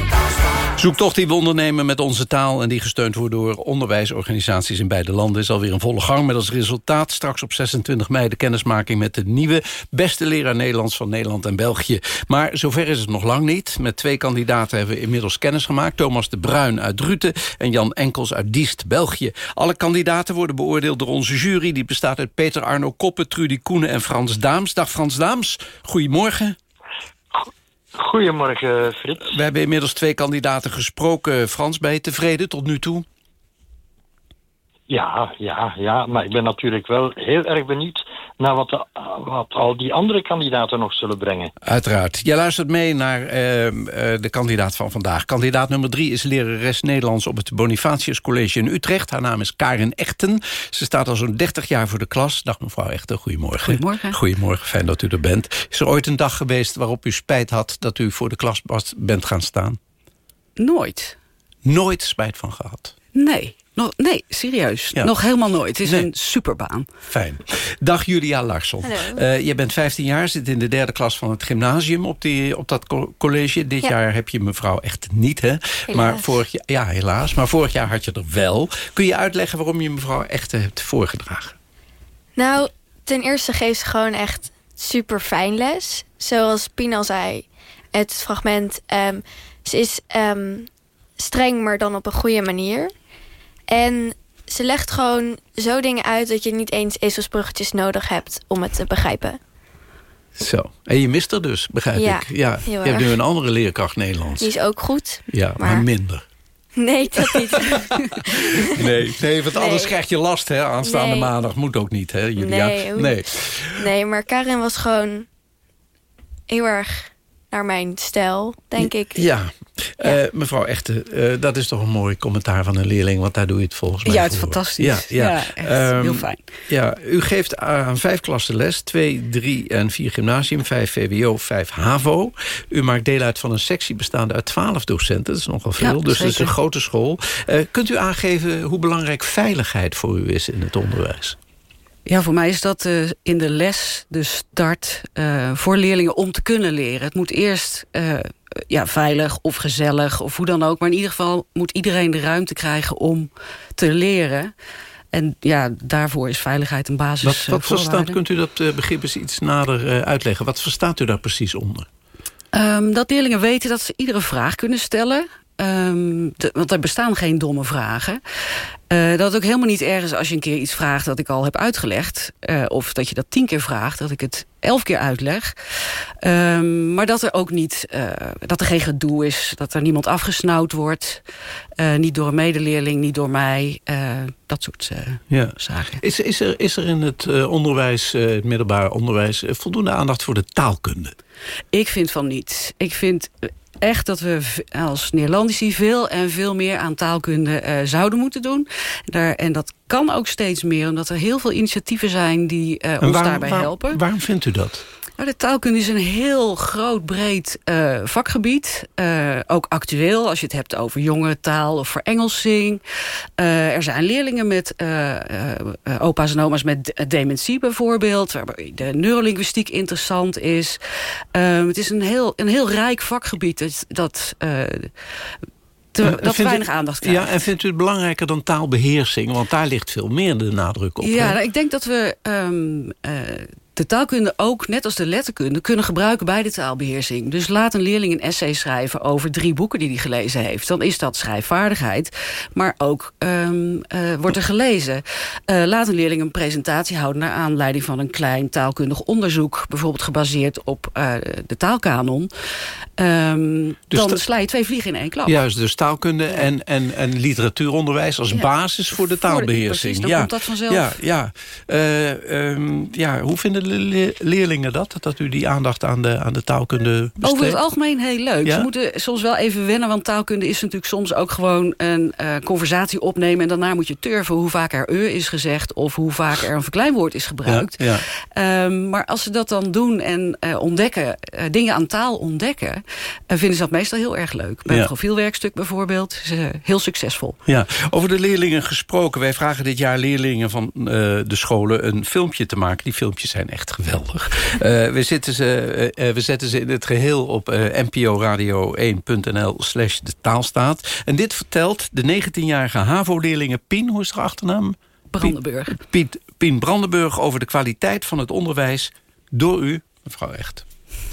Zoektocht die we ondernemen met onze taal... en die gesteund wordt door onderwijsorganisaties in beide landen... is alweer een volle gang met als resultaat straks op 26 mei... de kennismaking met de nieuwe beste leraar Nederlands van Nederland en België. Maar zover is het nog lang niet. Met twee kandidaten hebben we inmiddels kennis gemaakt. Thomas de Bruin uit Druten en Jan Enkels uit Diest, België. Alle kandidaten worden beoordeeld door onze jury. Die bestaat uit Peter Arno Koppen, Trudy Koenen en Frans Daams. Dag Frans Daams, goedemorgen. Goedemorgen, Frits. We hebben inmiddels twee kandidaten gesproken. Frans, ben je tevreden tot nu toe? Ja, ja, ja. Maar ik ben natuurlijk wel heel erg benieuwd naar wat, de, wat al die andere kandidaten nog zullen brengen. Uiteraard. Jij luistert mee naar uh, de kandidaat van vandaag. Kandidaat nummer drie is lerares Nederlands op het Bonifatius College in Utrecht. Haar naam is Karin Echten. Ze staat al zo'n 30 jaar voor de klas. Dag mevrouw Echten, goedemorgen. Goedemorgen. Goedemorgen, fijn dat u er bent. Is er ooit een dag geweest waarop u spijt had dat u voor de klas bent gaan staan? Nooit. Nooit spijt van gehad? Nee. Nog, nee, serieus. Ja. Nog helemaal nooit. Het is nee. een superbaan. Fijn. Dag Julia Larsson. Uh, je bent 15 jaar, zit in de derde klas van het gymnasium op, die, op dat college. Dit ja. jaar heb je mevrouw echt niet, hè? Helaas. Maar vorig jaar, ja, helaas. Maar vorig jaar had je er wel. Kun je uitleggen waarom je mevrouw echt hebt voorgedragen? Nou, ten eerste geeft ze gewoon echt super fijn les. Zoals Pien al zei, het fragment... Um, ze is um, streng, maar dan op een goede manier... En ze legt gewoon zo dingen uit... dat je niet eens ezelsbruggetjes nodig hebt om het te begrijpen. Zo. En je mist er dus, begrijp ja, ik. Ja, je hebt nu een andere leerkracht Nederlands. Die is ook goed. Ja, maar, maar minder. Nee, dat niet. nee, nee, want anders nee. krijg je last, hè? Aanstaande nee. maandag moet ook niet, hè, Julia? Nee, nee. nee, maar Karin was gewoon heel erg naar mijn stijl, denk ik. Ja, ja. Uh, mevrouw Echte, uh, dat is toch een mooi commentaar van een leerling... want daar doe je het volgens mij Ja, het is fantastisch. Ja, ja. ja echt um, heel fijn. Ja, u geeft aan vijf klassen les, twee, drie en vier gymnasium... vijf VWO, vijf HAVO. U maakt deel uit van een sectie bestaande uit twaalf docenten. Dat is nogal veel, ja, dus zeker. het is een grote school. Uh, kunt u aangeven hoe belangrijk veiligheid voor u is in het onderwijs? Ja, voor mij is dat uh, in de les de start uh, voor leerlingen om te kunnen leren. Het moet eerst uh, ja, veilig of gezellig of hoe dan ook. Maar in ieder geval moet iedereen de ruimte krijgen om te leren. En ja, daarvoor is veiligheid een basis. Wat, wat verstaat, kunt u dat begrip eens iets nader uitleggen? Wat verstaat u daar precies onder? Um, dat leerlingen weten dat ze iedere vraag kunnen stellen. Um, de, want er bestaan geen domme vragen. Uh, dat het ook helemaal niet erg is als je een keer iets vraagt... dat ik al heb uitgelegd. Uh, of dat je dat tien keer vraagt, dat ik het elf keer uitleg. Um, maar dat er ook niet... Uh, dat er geen gedoe is, dat er niemand afgesnauwd wordt. niet door een medeleerling, niet door mij. dat soort ja. zaken. Is, is, er, is er in het onderwijs, het middelbaar onderwijs... voldoende aandacht voor de taalkunde? Ik vind van niet. Ik vind echt dat we als Nederlandici veel en veel meer aan taalkunde uh, zouden moeten doen. Daar, en dat kan ook steeds meer, omdat er heel veel initiatieven zijn die uh, ons waarom, daarbij waar, helpen. Waarom vindt u dat? De taalkunde is een heel groot, breed uh, vakgebied. Uh, ook actueel, als je het hebt over jonge taal of verengelsing. Uh, er zijn leerlingen met opa's en oma's met dementie bijvoorbeeld. Waarbij de neurolinguïstiek interessant is. het is een heel, een heel rijk vakgebied dat... dat te, dat weinig u, aandacht krijgt. Ja, en vindt u het belangrijker dan taalbeheersing? Want daar ligt veel meer de nadruk op. Ja, nou, ik denk dat we... Um, uh, de taalkunde ook, net als de letterkunde, kunnen gebruiken bij de taalbeheersing. Dus laat een leerling een essay schrijven over drie boeken die hij gelezen heeft. Dan is dat schrijfvaardigheid, maar ook um, uh, wordt er gelezen. Uh, laat een leerling een presentatie houden naar aanleiding van een klein taalkundig onderzoek. Bijvoorbeeld gebaseerd op uh, de taalkanon. Um, dus dan sla je twee vliegen in één klap. Juist, dus taalkunde en, en, en literatuuronderwijs als ja. basis voor de taalbeheersing. Precies, dan ja. komt dat vanzelf. Ja, ja. Um, ja hoe vinden le- leerlingen dat? Dat u die aandacht aan de, aan de taalkunde besteedt? Over het algemeen heel leuk. Ja? Ze moeten soms wel even wennen, want taalkunde is natuurlijk soms ook gewoon een eh, conversatie opnemen. En daarna moet je turven hoe vaak er e is gezegd of hoe vaak er een verkleinwoord is gebruikt. Ja, ja. Ehm, maar als ze dat dan doen en eh, ontdekken, eh, dingen aan taal ontdekken, vinden ze dat meestal heel erg leuk. Bij het profielwerkstuk bijvoorbeeld, is, heel succesvol. Ja, over de leerlingen gesproken. Wij vragen dit jaar leerlingen van de scholen een filmpje te maken. Die filmpjes zijn echt geweldig. Eh, we, zitten ze, eh, eh, we zetten ze in het geheel op eh nporadio1.nl slash de taalstaat. En dit vertelt de 19-jarige HAVO-leerlinge Pien, hoe is haar achternaam? Brandenburg. Pien, Pien Brandenburg over de kwaliteit van het onderwijs door u, mevrouw Echt.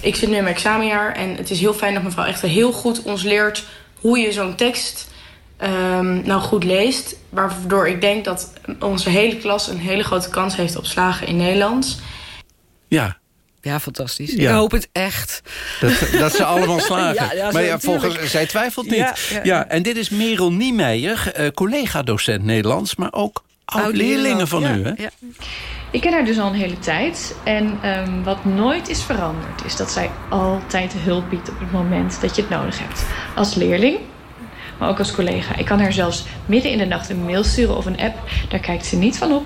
Ik zit nu in mijn examenjaar en het is heel fijn dat mevrouw Echter heel goed ons leert hoe je zo'n tekst ehm, nou goed leest. Waardoor ik denk dat onze hele klas een hele grote kans heeft op slagen in Nederlands. Ja, Ja, fantastisch. Ja. Ik hoop het echt. Dat, dat ze allemaal slagen. Ja, ja, maar ja, volgens, zij twijfelt niet. Ja, Ja, ja. en dit is Merel Niemeyer, eh, collega-docent Nederlands... maar ook oud-leerlingen van u, hè? Ik ken haar dus al een hele tijd. En ehm, wat nooit is veranderd, is dat zij altijd hulp biedt op het moment dat je het nodig hebt. Als leerling, maar ook als collega. Ik kan haar zelfs midden in de nacht een mail sturen of een app. Daar kijkt ze niet van op.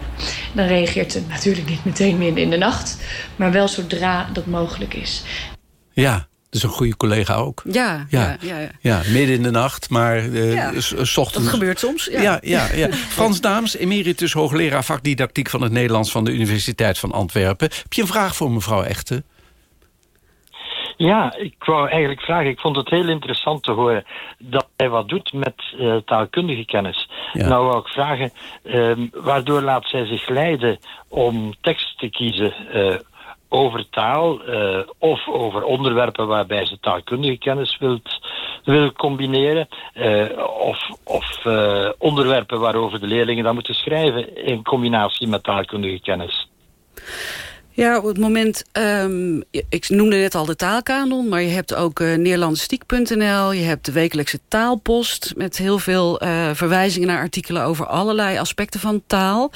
Dan reageert ze natuurlijk niet meteen midden in de nacht, maar wel zodra dat mogelijk is. Ja, dus een goede collega ook. Ja, ja, ja. ja. Ja, midden in de nacht, maar eh Ja, s- s ochtends. Dat gebeurt soms. Ja. Ja, ja, ja. Frans Daams, emeritus hoogleraar vakdidactiek van het Nederlands van de Universiteit van Antwerpen. Heb je een vraag voor mevrouw Echte? Ja, ik wou eigenlijk vragen. Ik vond het heel interessant te horen dat hij wat doet met eh, taalkundige kennis. Ja. Nou wou ik vragen, ehm, waardoor laat zij zich leiden om tekst te kiezen eh, over taal eh, of over onderwerpen waarbij ze taalkundige kennis wilt, wil combineren, of, of onderwerpen waarover de leerlingen dan moeten schrijven in combinatie met taalkundige kennis. Ja, op het moment, ehm, ik noemde net al de taalkanon... maar je hebt ook eh Neerlandistiek.nl, je hebt de wekelijkse taalpost... met heel veel eh, verwijzingen naar artikelen over allerlei aspecten van taal.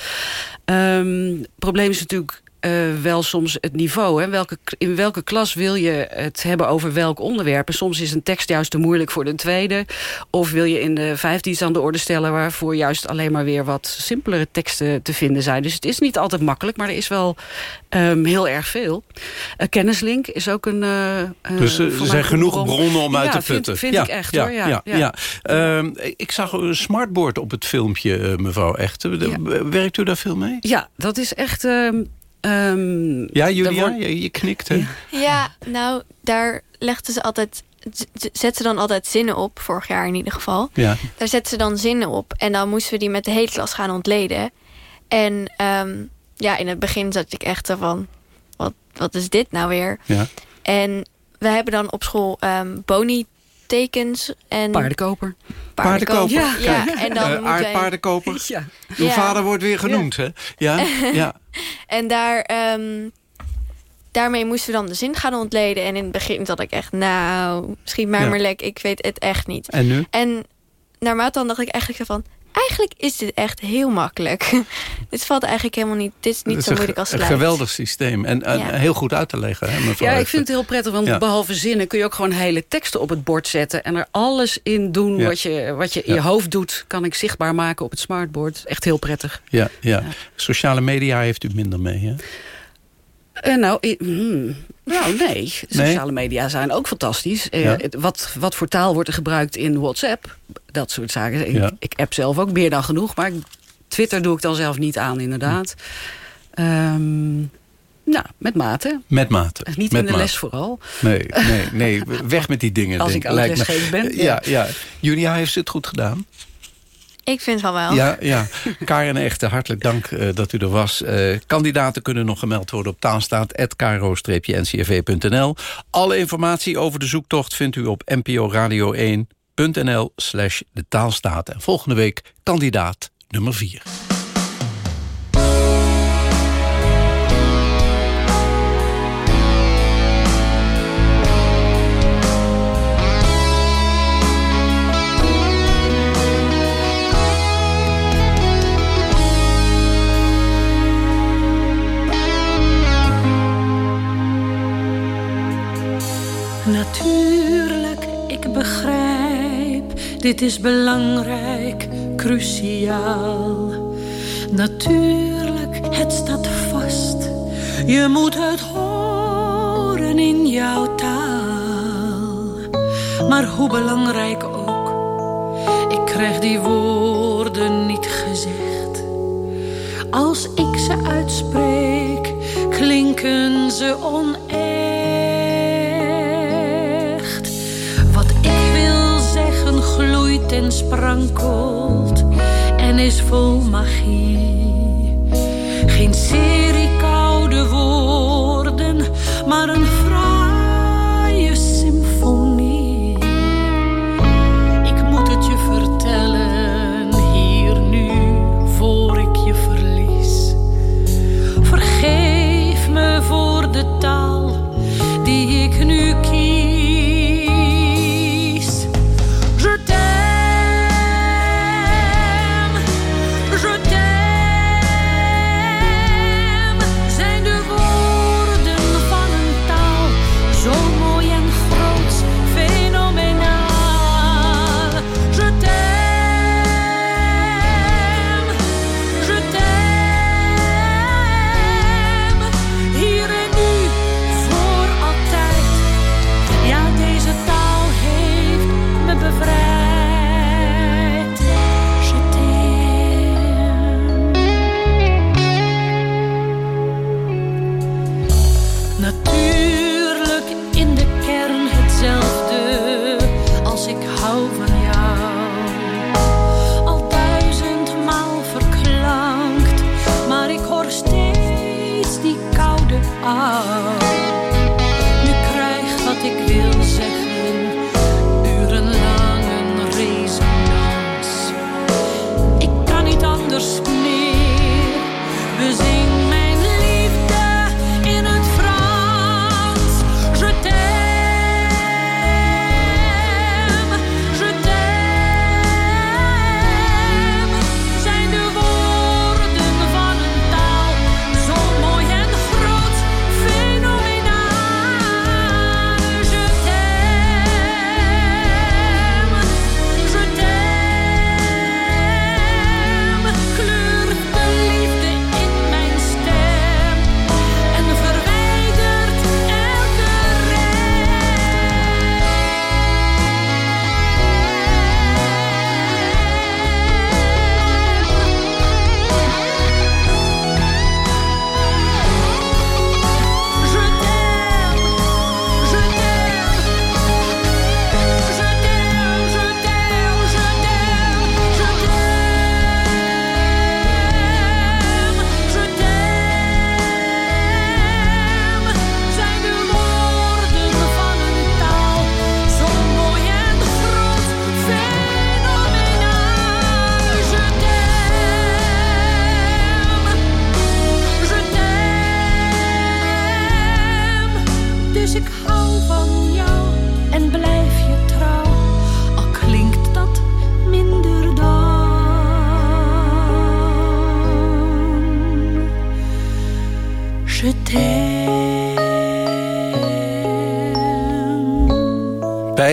Ehm, het probleem is natuurlijk eh, wel soms het niveau. Hè? Welke, in welke klas wil je het hebben over welk onderwerp? En soms is een tekst juist te moeilijk voor de tweede. Of wil je in de vijfde iets aan de orde stellen... waarvoor juist alleen maar weer wat simpelere teksten te vinden zijn. Dus het is niet altijd makkelijk, maar er is wel ehm, heel erg veel. Eh, kennislink is ook een... eh, Dus er zijn genoeg bron. bronnen om uit Ja, te vind- putten. Vind, ik echt, hoor. Ja, ja, ja. ja. Ehm, ik zag een smartboard op het filmpje, mevrouw Echte. De- Werkt u daar veel mee? Ja, dat is echt... ehm, ehm, Ja, Julia, wordt- je, je knikt, hè? Ja, nou, daar legden ze altijd... z- z- Zet ze dan altijd zinnen op, vorig jaar in ieder geval. Ja. Daar zetten ze dan zinnen op. En dan moesten we die met de hele klas gaan ontleden. En ehm, ja, in het begin zat ik echt van... Wat, wat is dit nou weer? Ja. En we hebben dan op school ehm boni-tekens en... Paardenkoper. Paardenkoper. Ja, ja. En dan wij- aardpaardenkoper. Ja. Uw Ja. vader wordt weer genoemd, hè? Ja, ja. En daar, ehm, daarmee moesten we dan de zin gaan ontleden. En in het begin zat ik echt, nou, schiet maar Ja. maar lek. Ik weet het echt niet. En nu? En naarmate dan dacht ik eigenlijk van... Eigenlijk is dit echt heel makkelijk. dit valt eigenlijk helemaal niet... Dit is niet zo moeilijk als het een lijkt. geweldig systeem. En, en Ja. heel goed uit te leggen, hè, mevrouw Ja, ik vind het heel prettig, want Ja. behalve zinnen... kun je ook gewoon hele teksten op het bord zetten... en er alles in doen Ja. wat je, wat je in je hoofd doet... kan ik zichtbaar maken op het smartboard. Echt heel prettig. Ja, ja. Sociale media heeft u minder mee, hè? Eh, nou, hmm, nou, nee. Sociale media zijn ook fantastisch. Eh, Ja. wat, wat voor taal wordt er gebruikt in WhatsApp? Dat soort zaken. Ik, Ja. ik app zelf ook meer dan genoeg. Maar Twitter doe ik dan zelf niet aan, inderdaad. Ehm, nou, met mate. Met mate. Niet Met in de mate. les vooral. Nee, nee, nee. Weg met die dingen. Als denk, ik me. lesgever ben, Ja, ja. ja. Julia heeft ze het goed gedaan. Ik vind van wel. Ja, ja. Karen Echte, hartelijk dank eh, dat u er was. Eh, kandidaten kunnen nog gemeld worden op taalstaat.kro-ncrv.nl. Alle informatie over de zoektocht vindt u op nporadio1.nl slash de taalstaat. En volgende week kandidaat nummer 4. Dit is belangrijk, cruciaal. Natuurlijk, het staat vast, je moet het horen in jouw taal. Maar hoe belangrijk ook, ik krijg die woorden niet gezegd. Als ik ze uitspreek, klinken ze onecht. En sprankelt en is vol magie. Geen serie koude woorden, maar een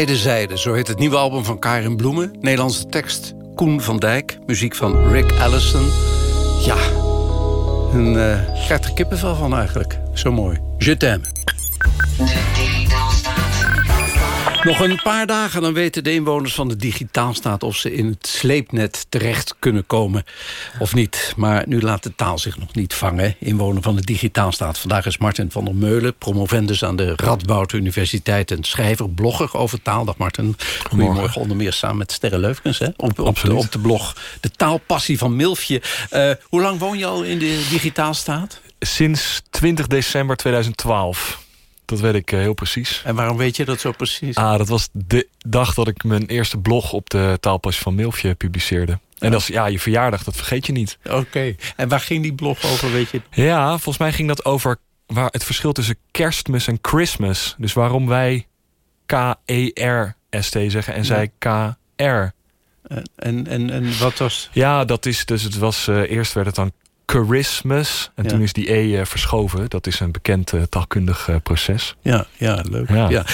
Beide zijden, zo heet het nieuwe album van Karin Bloemen. Nederlandse tekst Koen van Dijk. Muziek van Rick Allison. Ja, een, eh ik krijg er kippenvel van eigenlijk. Zo mooi. Je t'aime. Nog een paar dagen dan weten de inwoners van de digitaalstaat... of ze in het sleepnet terecht kunnen komen of niet. Maar nu laat de taal zich nog niet vangen. Inwoner van de digitaalstaat. Vandaag is Martin van der Meulen, promovendus aan de Radboud Universiteit... en schrijver, blogger over taal. Dag Martin. Goedemorgen, onder meer samen met Sterre Leufkens. Hè? Op, op, de, op de blog De Taalpassie van Milfje. Eh, hoe lang woon je al in de digitaalstaat? Sinds 20 december 2012. Dat weet ik eh, heel precies. En waarom weet je dat zo precies? Ah, dat was de dag dat ik mijn eerste blog op de taalpas van Milfje publiceerde. En dat is ja, je verjaardag, dat vergeet je niet. Oké. En waar ging die blog over, weet je? Ja, volgens mij ging dat over waar het verschil tussen kerstmis en Christmas. Dus waarom wij K-E-R-S-T zeggen en zij K-R. En, en, en wat was... Ja, dat is dus het was... eh, eerst werd het dan charismus. En Ja. toen is die E eh, verschoven. Dat is een bekend eh, taalkundig eh, proces. Ja, ja leuk. Ja. Ja.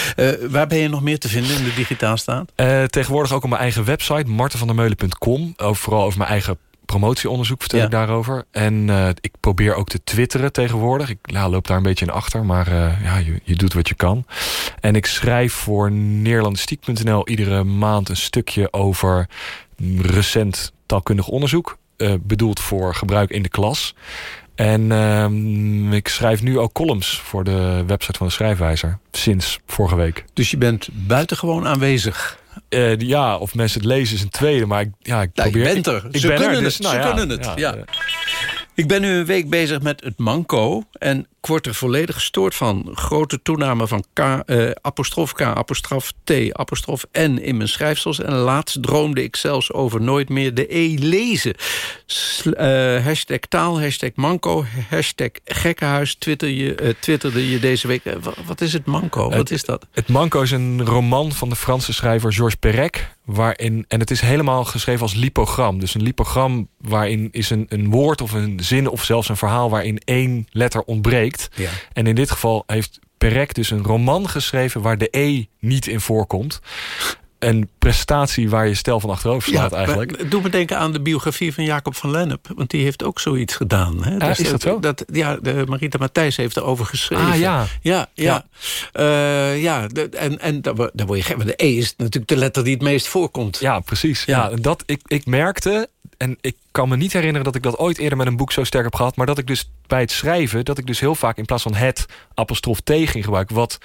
Waar ben je nog meer te vinden in de digitaal staat? Tegenwoordig ook op mijn eigen website, martenvandermeulen.com. Over- Vooral over mijn eigen promotieonderzoek vertel Ja. ik daarover. En ik probeer ook te twitteren tegenwoordig. Ik loop daar een beetje in achter, maar ja, je, je doet wat je kan. En ik schrijf voor Neerlandistiek.nl iedere maand een stukje over recent taalkundig onderzoek. Eh, bedoeld voor gebruik in de klas. En ehm, ik schrijf nu ook columns voor de website van de Schrijfwijzer. Sinds vorige week. Dus je bent buitengewoon aanwezig. Eh, ja, of mensen het lezen is een tweede. Maar ik, ja, ik Nou, je probeer... bent er. Ik, ik Ze ben kunnen er, het. dus, nou Ze ja, kunnen het. Ja. Ik ben nu een week bezig met het manco. En ik word er volledig gestoord van. Grote toename van K, eh, apostrof K, apostrof T, apostrof N in mijn schrijfsels. En laatst droomde ik zelfs over nooit meer de E lezen. Eh, hashtag taal, hashtag manco, hashtag gekkenhuis. Twitter je, eh, twitterde je deze week. Wa- wat is het manco? Wat Het- is dat? Het Manco is een roman van de Franse schrijver Georges Perec. Waarin, en het is helemaal geschreven als lipogram. Dus een lipogram waarin is een, een woord of een zin of zelfs een verhaal... waarin één letter ontbreekt. Ja. En in dit geval heeft Perec dus een roman geschreven... waar de E niet in voorkomt. Een prestatie waar je stel van achterover slaat eigenlijk. Doe me denken aan de biografie van Jacob van Lennep. Want die heeft ook zoiets gedaan. Hè? Ah, is dat zo? Dat, ja, de Marita Matthijs heeft erover geschreven. Ah, ja. Ja, ja. ja. ja de- en en daar, wo- daar word je gek. Maar de E is natuurlijk de letter die het meest voorkomt. Ja, precies. Ja. dat, ik, ik merkte, en ik kan me niet herinneren dat ik dat ooit eerder met een boek zo sterk heb gehad, maar dat ik dus bij het schrijven, dat ik dus heel vaak in plaats van het apostrof T ging gebruiken, wat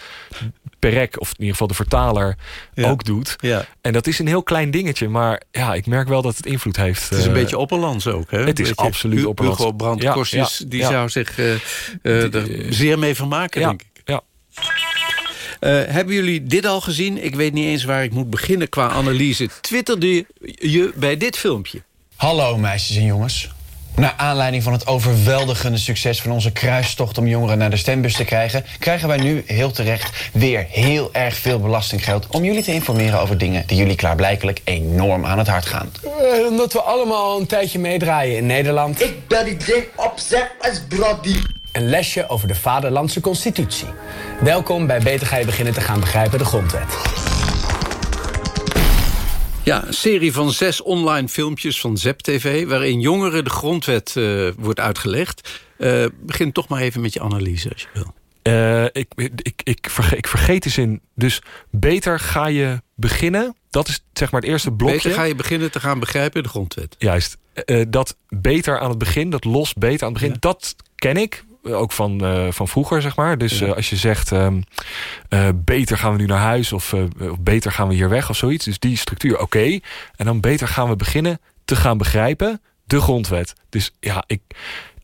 Perec, of in ieder geval de vertaler, Ja. ook doet. Ja. En dat is een heel klein dingetje, maar ja, ik merk wel dat het invloed heeft. Het is een eh, beetje Opperlands ook. Hè? Het is Beetje absoluut Opperlands. Hugo Brandt Ja, die zou zich eh, eh, er zeer mee vermaken, denk ik. ja. Hebben jullie dit al gezien? Ik weet niet eens waar ik moet beginnen qua analyse. Twitterde je bij dit filmpje? Hallo meisjes en jongens. Naar aanleiding van het overweldigende succes van onze kruistocht om jongeren naar de stembus te krijgen, krijgen wij nu heel terecht weer heel erg veel belastinggeld om jullie te informeren over dingen die jullie klaarblijkelijk enorm aan het hart gaan. Eh, omdat we allemaal al een tijdje meedraaien in Nederland. Ik ben die ding opzet als brody. Een lesje over de vaderlandse constitutie. Welkom bij Beter ga je beginnen te gaan begrijpen de grondwet. Ja, een serie van zes online filmpjes van ZEP TV... waarin jongeren de grondwet eh, wordt uitgelegd. Eh, begin toch maar even met je analyse, als je wil. Eh, ik, ik, ik, vergeet, ik vergeet de zin. Dus beter ga je beginnen. Dat is zeg maar het eerste blokje. Beter ga je beginnen te gaan begrijpen de grondwet. Juist. Dat beter aan het begin, dat los beter aan het begin, dat ken ik. Ook van, eh, van vroeger, zeg maar. Dus eh, als je zegt, ehm, eh, beter gaan we nu naar huis... Of, of beter gaan we hier weg of zoiets. Dus die structuur, oké. En dan beter gaan we beginnen te gaan begrijpen de grondwet. Dus ja, ik,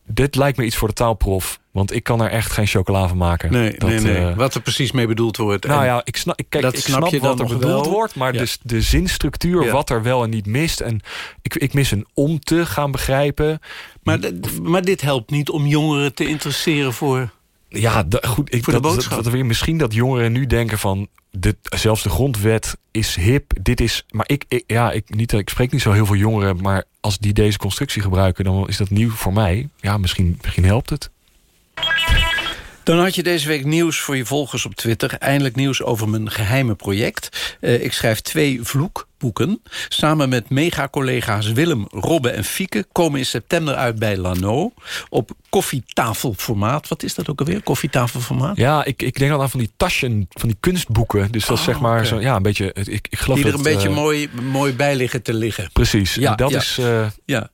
dit lijkt me iets voor de taalprof. Want ik kan er echt geen chocola van maken. Nee, Dat, nee, nee. eh, Wat er precies mee bedoeld wordt. nou En ja, ik snap, kijk, ik snap wat er bedoeld wel. wordt, maar Ja. dus de zinstructuur, Ja. wat er wel en niet mist. En ik, ik mis een om te gaan begrijpen. Maar, maar dit helpt niet om jongeren te interesseren voor... Ja, goed. Ik, Voor de dat, boodschap. dat, dat weer, misschien dat jongeren nu denken van... Dit, zelfs de grondwet is hip. Dit is. Maar ik, ik, ja, ik, niet, ik spreek niet zo heel veel jongeren. Maar als die deze constructie gebruiken, dan is dat nieuw voor mij. Ja, misschien, misschien helpt het. Dan had je deze week nieuws voor je volgers op Twitter. Eindelijk nieuws over mijn geheime project. Eh, ik schrijf twee vloekboeken. Samen met mega-collega's Willem, Robbe en Fieke... komen in september uit bij Lano. Op koffietafelformaat. Wat is dat ook alweer, koffietafelformaat? Ja, ik, ik denk dan aan van die taschen, van die kunstboeken. Dus dat is Oh, zeg maar zo, ja, een beetje. Ik, ik geloof Die er een beetje eh, mooi, mooi bij liggen te liggen. Precies. Ja, en dat ja. is. eh, Ja.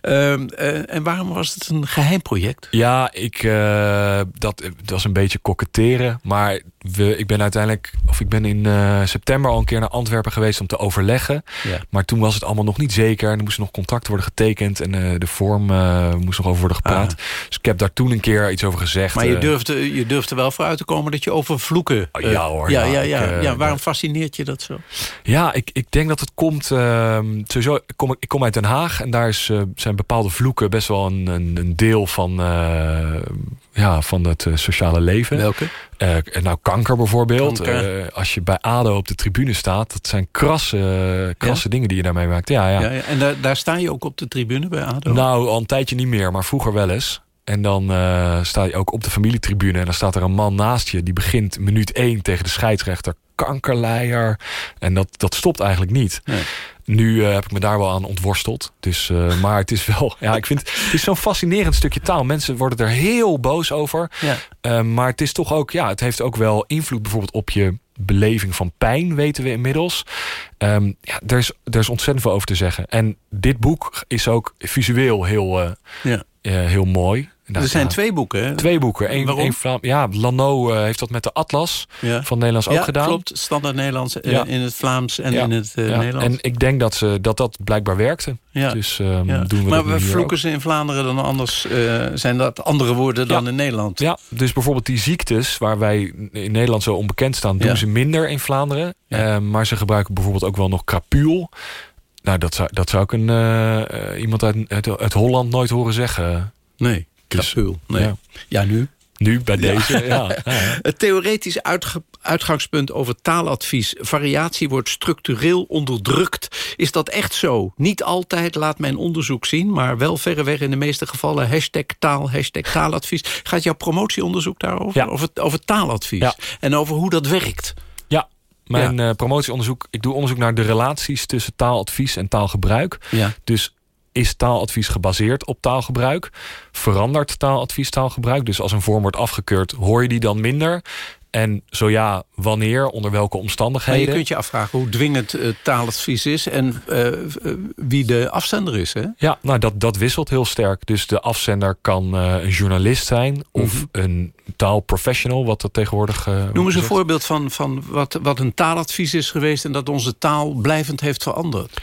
Ehm, eh, en waarom was het een geheim project? Ja, ik, dat, dat was een beetje koketteren. Maar we, ik ben uiteindelijk, of ik ben in september al een keer naar Antwerpen geweest om te overleggen. Ja. Maar toen was het allemaal nog niet zeker. En er moesten nog contracten worden getekend. En eh, de vorm eh, moest nog over worden gepraat. Dus ik heb daar toen een keer iets over gezegd. Ah. Maar je eh, durfde, je durfde wel vooruit te komen dat je over vloeken... Oh, ja, hoor, Ja, ja, ja, ik, ja. Waarom fascineert je dat zo? Ja, ik, ik denk dat het komt. ehm, sowieso, ik kom, ik kom uit Den Haag en daar is, zijn bepaalde vloeken best wel een, een, een deel van, ja, van het sociale leven. Welke? Eh, nou, kanker bijvoorbeeld. Kanker. Eh, als je bij ADO op de tribune staat... dat zijn krasse, krasse dingen die je daarmee maakt. Ja, ja. Ja, ja. En daar, daar sta je ook op de tribune bij ADO? Nou, al een tijdje niet meer, maar vroeger wel eens. En dan eh, sta je ook op de familietribune... en dan staat er een man naast je... die begint minuut 1 tegen de scheidsrechter... kankerleier. En dat, dat stopt eigenlijk niet. Nu eh, heb ik me daar wel aan ontworsteld. Dus, eh, maar het is wel... Ja, ik vind het is zo'n fascinerend stukje taal. Mensen worden er heel boos over. Ja. Eh, maar het is toch ook... Ja, het heeft ook wel invloed bijvoorbeeld op je beleving van pijn, weten we inmiddels. Ehm, ja, er, is, er is ontzettend veel over te zeggen. En dit boek is ook visueel heel, Ja. heel mooi. Er zijn twee boeken, hè? Twee boeken. Eén, Waarom? één Vlaam, ja, Lano eh, heeft dat met de Atlas Ja. van Nederlands ook ja, gedaan. klopt. Standaard Nederlands eh, Ja. in het Vlaams en in het eh, Ja, Nederlands. En ik denk dat, ze, dat dat blijkbaar werkte. Ja. Dus ehm, doen we maar we vloeken ze in Vlaanderen dan anders? zijn dat andere woorden dan in Nederland? Ja, dus bijvoorbeeld die ziektes waar wij in Nederland zo onbekend staan... doen ze minder in Vlaanderen. Eh, maar ze gebruiken bijvoorbeeld ook wel nog krapuul. Nou, dat zou, dat zou ik een, iemand uit, uit, uit Holland nooit horen zeggen. Nee, Nee. Ja. Ja, nu? Nu, bij deze, ja. Het theoretisch uitge- uitgangspunt over taaladvies. Variatie wordt structureel onderdrukt. Is dat echt zo? Niet altijd, laat mijn onderzoek zien... maar wel verreweg in de meeste gevallen... hashtag taal, hashtag taaladvies. Gaat jouw promotieonderzoek daarover? Ja. Over, over taaladvies. Ja. En over hoe dat werkt. Ja, mijn eh, promotieonderzoek... Ik doe onderzoek naar de relaties tussen taaladvies en taalgebruik. Ja. Dus is taaladvies gebaseerd op taalgebruik? Verandert taaladvies taalgebruik? Dus als een vorm wordt afgekeurd, hoor je die dan minder? En zo ja, wanneer, onder welke Maar omstandigheden? je kunt je afvragen hoe dwingend eh, taaladvies is... en eh, eh, wie de afzender is, hè? Ja, nou dat, dat wisselt heel sterk. Dus de afzender kan een journalist zijn of Mhm. een taalprofessional, wat dat tegenwoordig. Noem eens een voorbeeld van, van wat, wat een taaladvies is geweest... en dat onze taal blijvend heeft veranderd.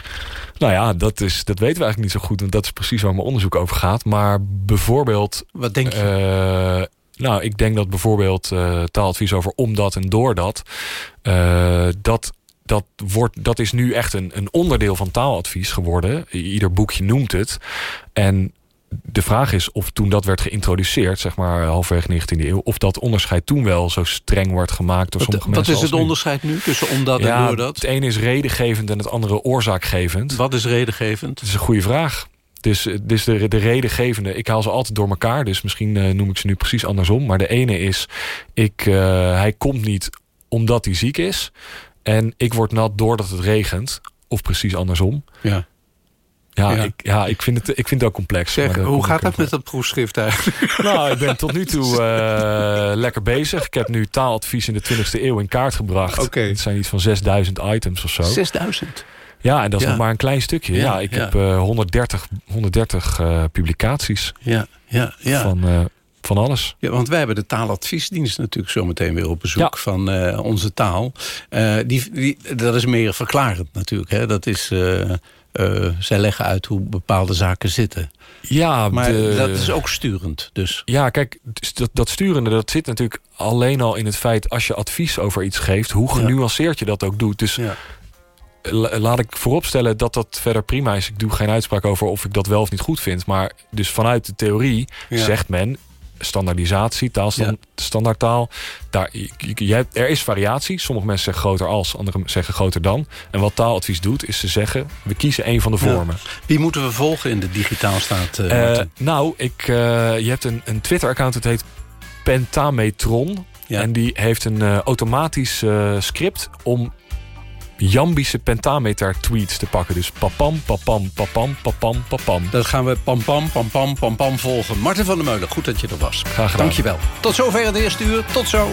Nou ja, dat, is, dat weten we eigenlijk niet zo goed, want dat is precies waar mijn onderzoek over gaat. Maar bijvoorbeeld. Wat denk je? nou, ik denk dat bijvoorbeeld eh, taaladvies over omdat en doordat. eh dat. Dat, wordt, dat is nu echt een, een onderdeel van taaladvies geworden. Ieder boekje noemt het. En de vraag is of toen dat werd geïntroduceerd, zeg maar halverwege 19e eeuw, of dat onderscheid toen wel zo streng wordt gemaakt door Wat, sommige wat mensen. is het nu. onderscheid nu tussen omdat en Ja, doordat? Het ene is redengevend en het andere oorzaakgevend. Wat is redengevend? Dat is een goede vraag. Dus, dus de, de redengevende, ik haal ze altijd door elkaar. Dus misschien eh, noem ik ze nu precies andersom. Maar de ene is, ik, eh, hij komt niet omdat hij ziek is. En ik word nat doordat het regent. Of precies andersom. Ja. Ja, Ja. Ik, ja ik, vind het, ik vind het ook complex. Zeg, maar daar hoe gaat dat met dat proefschrift eigenlijk? Nou, ik ben tot nu toe eh, lekker bezig. Ik heb nu taaladvies in de 20e eeuw in kaart gebracht. Oké. Het zijn iets van 6000 items of zo. 6000. Ja, en dat is Ja. nog maar een klein stukje. Ja, Ja, ik ja. heb eh, 130, 130 eh, publicaties Ja, ja, ja. Van, eh, van alles. Ja, want wij hebben de taaladviesdienst natuurlijk zometeen weer op bezoek Ja. van eh, onze taal. Eh, die, die, dat is meer verklarend natuurlijk. Hè? Dat is, eh, zij leggen uit hoe bepaalde zaken zitten. Ja, Maar de- dat is ook sturend. Dus. Ja, kijk, dat, dat sturende, dat zit natuurlijk alleen al in het feit... als je advies over iets geeft, hoe genuanceerd je dat ook doet. Dus la- laat ik vooropstellen dat dat verder prima is. Ik doe geen uitspraak over of ik dat wel of niet goed vind. Maar dus vanuit de theorie Ja. zegt men... standaardisatie, taalstand, standaardtaal. Daar, er is variatie. Sommige mensen zeggen groter als, anderen zeggen groter dan. En wat taaladvies doet, is ze zeggen... we kiezen een van de Ja. vormen. Wie moeten we volgen in de digitaalstaat? eh Eh, Martin? nou, ik, eh, je hebt een, een Twitter-account, het heet Pentametron. En die heeft een eh, automatisch eh, script om jambische pentameter tweets te pakken. Dus papam, papam, papam, papam, papam. Dat gaan we pam pam pam pam pam pam volgen. Martin van der Meulen, goed dat je er was. Graag gedaan. Dankjewel. Tot zover het eerste uur. Tot zo.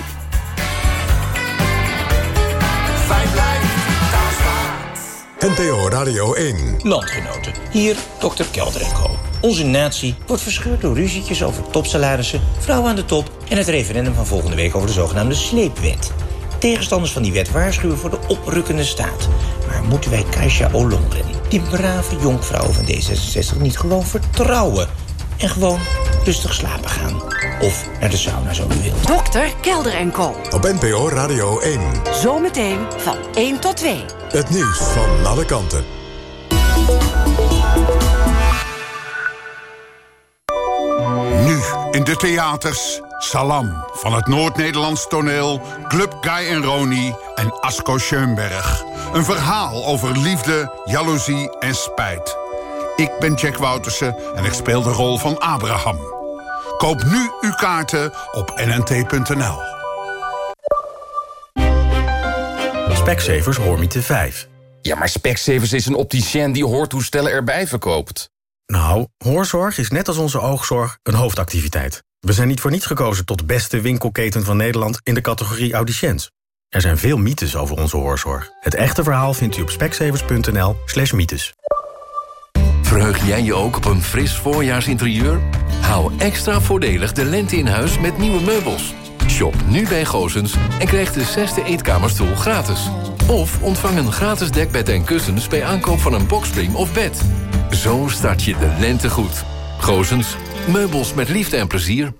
NPO Radio 1. Landgenoten, hier dokter Kelder en Co. Onze natie wordt verscheurd door ruzietjes over topsalarissen, vrouwen aan de top en het referendum van volgende week over de zogenaamde sleepwet. Tegenstanders van die wet waarschuwen voor de oprukkende staat. Maar moeten wij Kaisha Olongren, die brave jonkvrouw van D66, niet gewoon vertrouwen? En gewoon rustig slapen gaan? Of naar de sauna zo u wilt? Dokter Kelder en Co. Op NPO Radio 1. Zometeen van 1 tot 2. Het nieuws van alle kanten. Nu in de theaters Salam van het Noord-Nederlands toneel, Club Guy en Roni en Asko Schoenberg. Een verhaal over liefde, jaloezie en spijt. Ik ben Jack Woutersen en ik speel de rol van Abraham. Koop nu uw kaarten op nnt.nl. Specsavers Hoormiete 5. Ja, maar Specsavers is een opticien die hoortoestellen erbij verkoopt. Nou, hoorzorg is net als onze oogzorg een hoofdactiviteit. We zijn niet voor niets gekozen tot beste winkelketen van Nederland in de categorie audiciënt. Er zijn veel mythes over onze hoorzorg. Het echte verhaal vindt u op speksevers.nl slash mythes. Verheug jij je ook op een fris voorjaarsinterieur? Hou extra voordelig de lente in huis met nieuwe meubels. Shop nu bij Gozens en krijg de zesde eetkamerstoel gratis. Of ontvang een gratis dekbed en kussens bij aankoop van een boxspring of bed. Zo start je de lente goed. Gozens, meubels met liefde en plezier.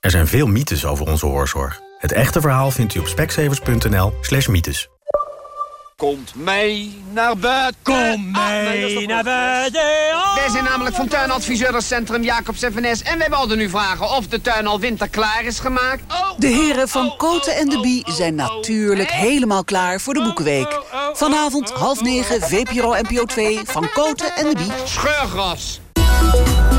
Er zijn veel mythes over onze hoorzorg. Het echte verhaal vindt u op speksevers.nl slash mythes. Komt mee naar buiten. Kom mee naar buiten. Wij zijn namelijk van tuinadviseurscentrum Jacobs FNS... en wij wilden nu vragen of de tuin al winterklaar is gemaakt. De heren van Koten en de Bie zijn natuurlijk helemaal klaar voor de Boekenweek. Vanavond half negen, VPRO NPO 2 van Koten en de Bie. Scheurgras. Thank you.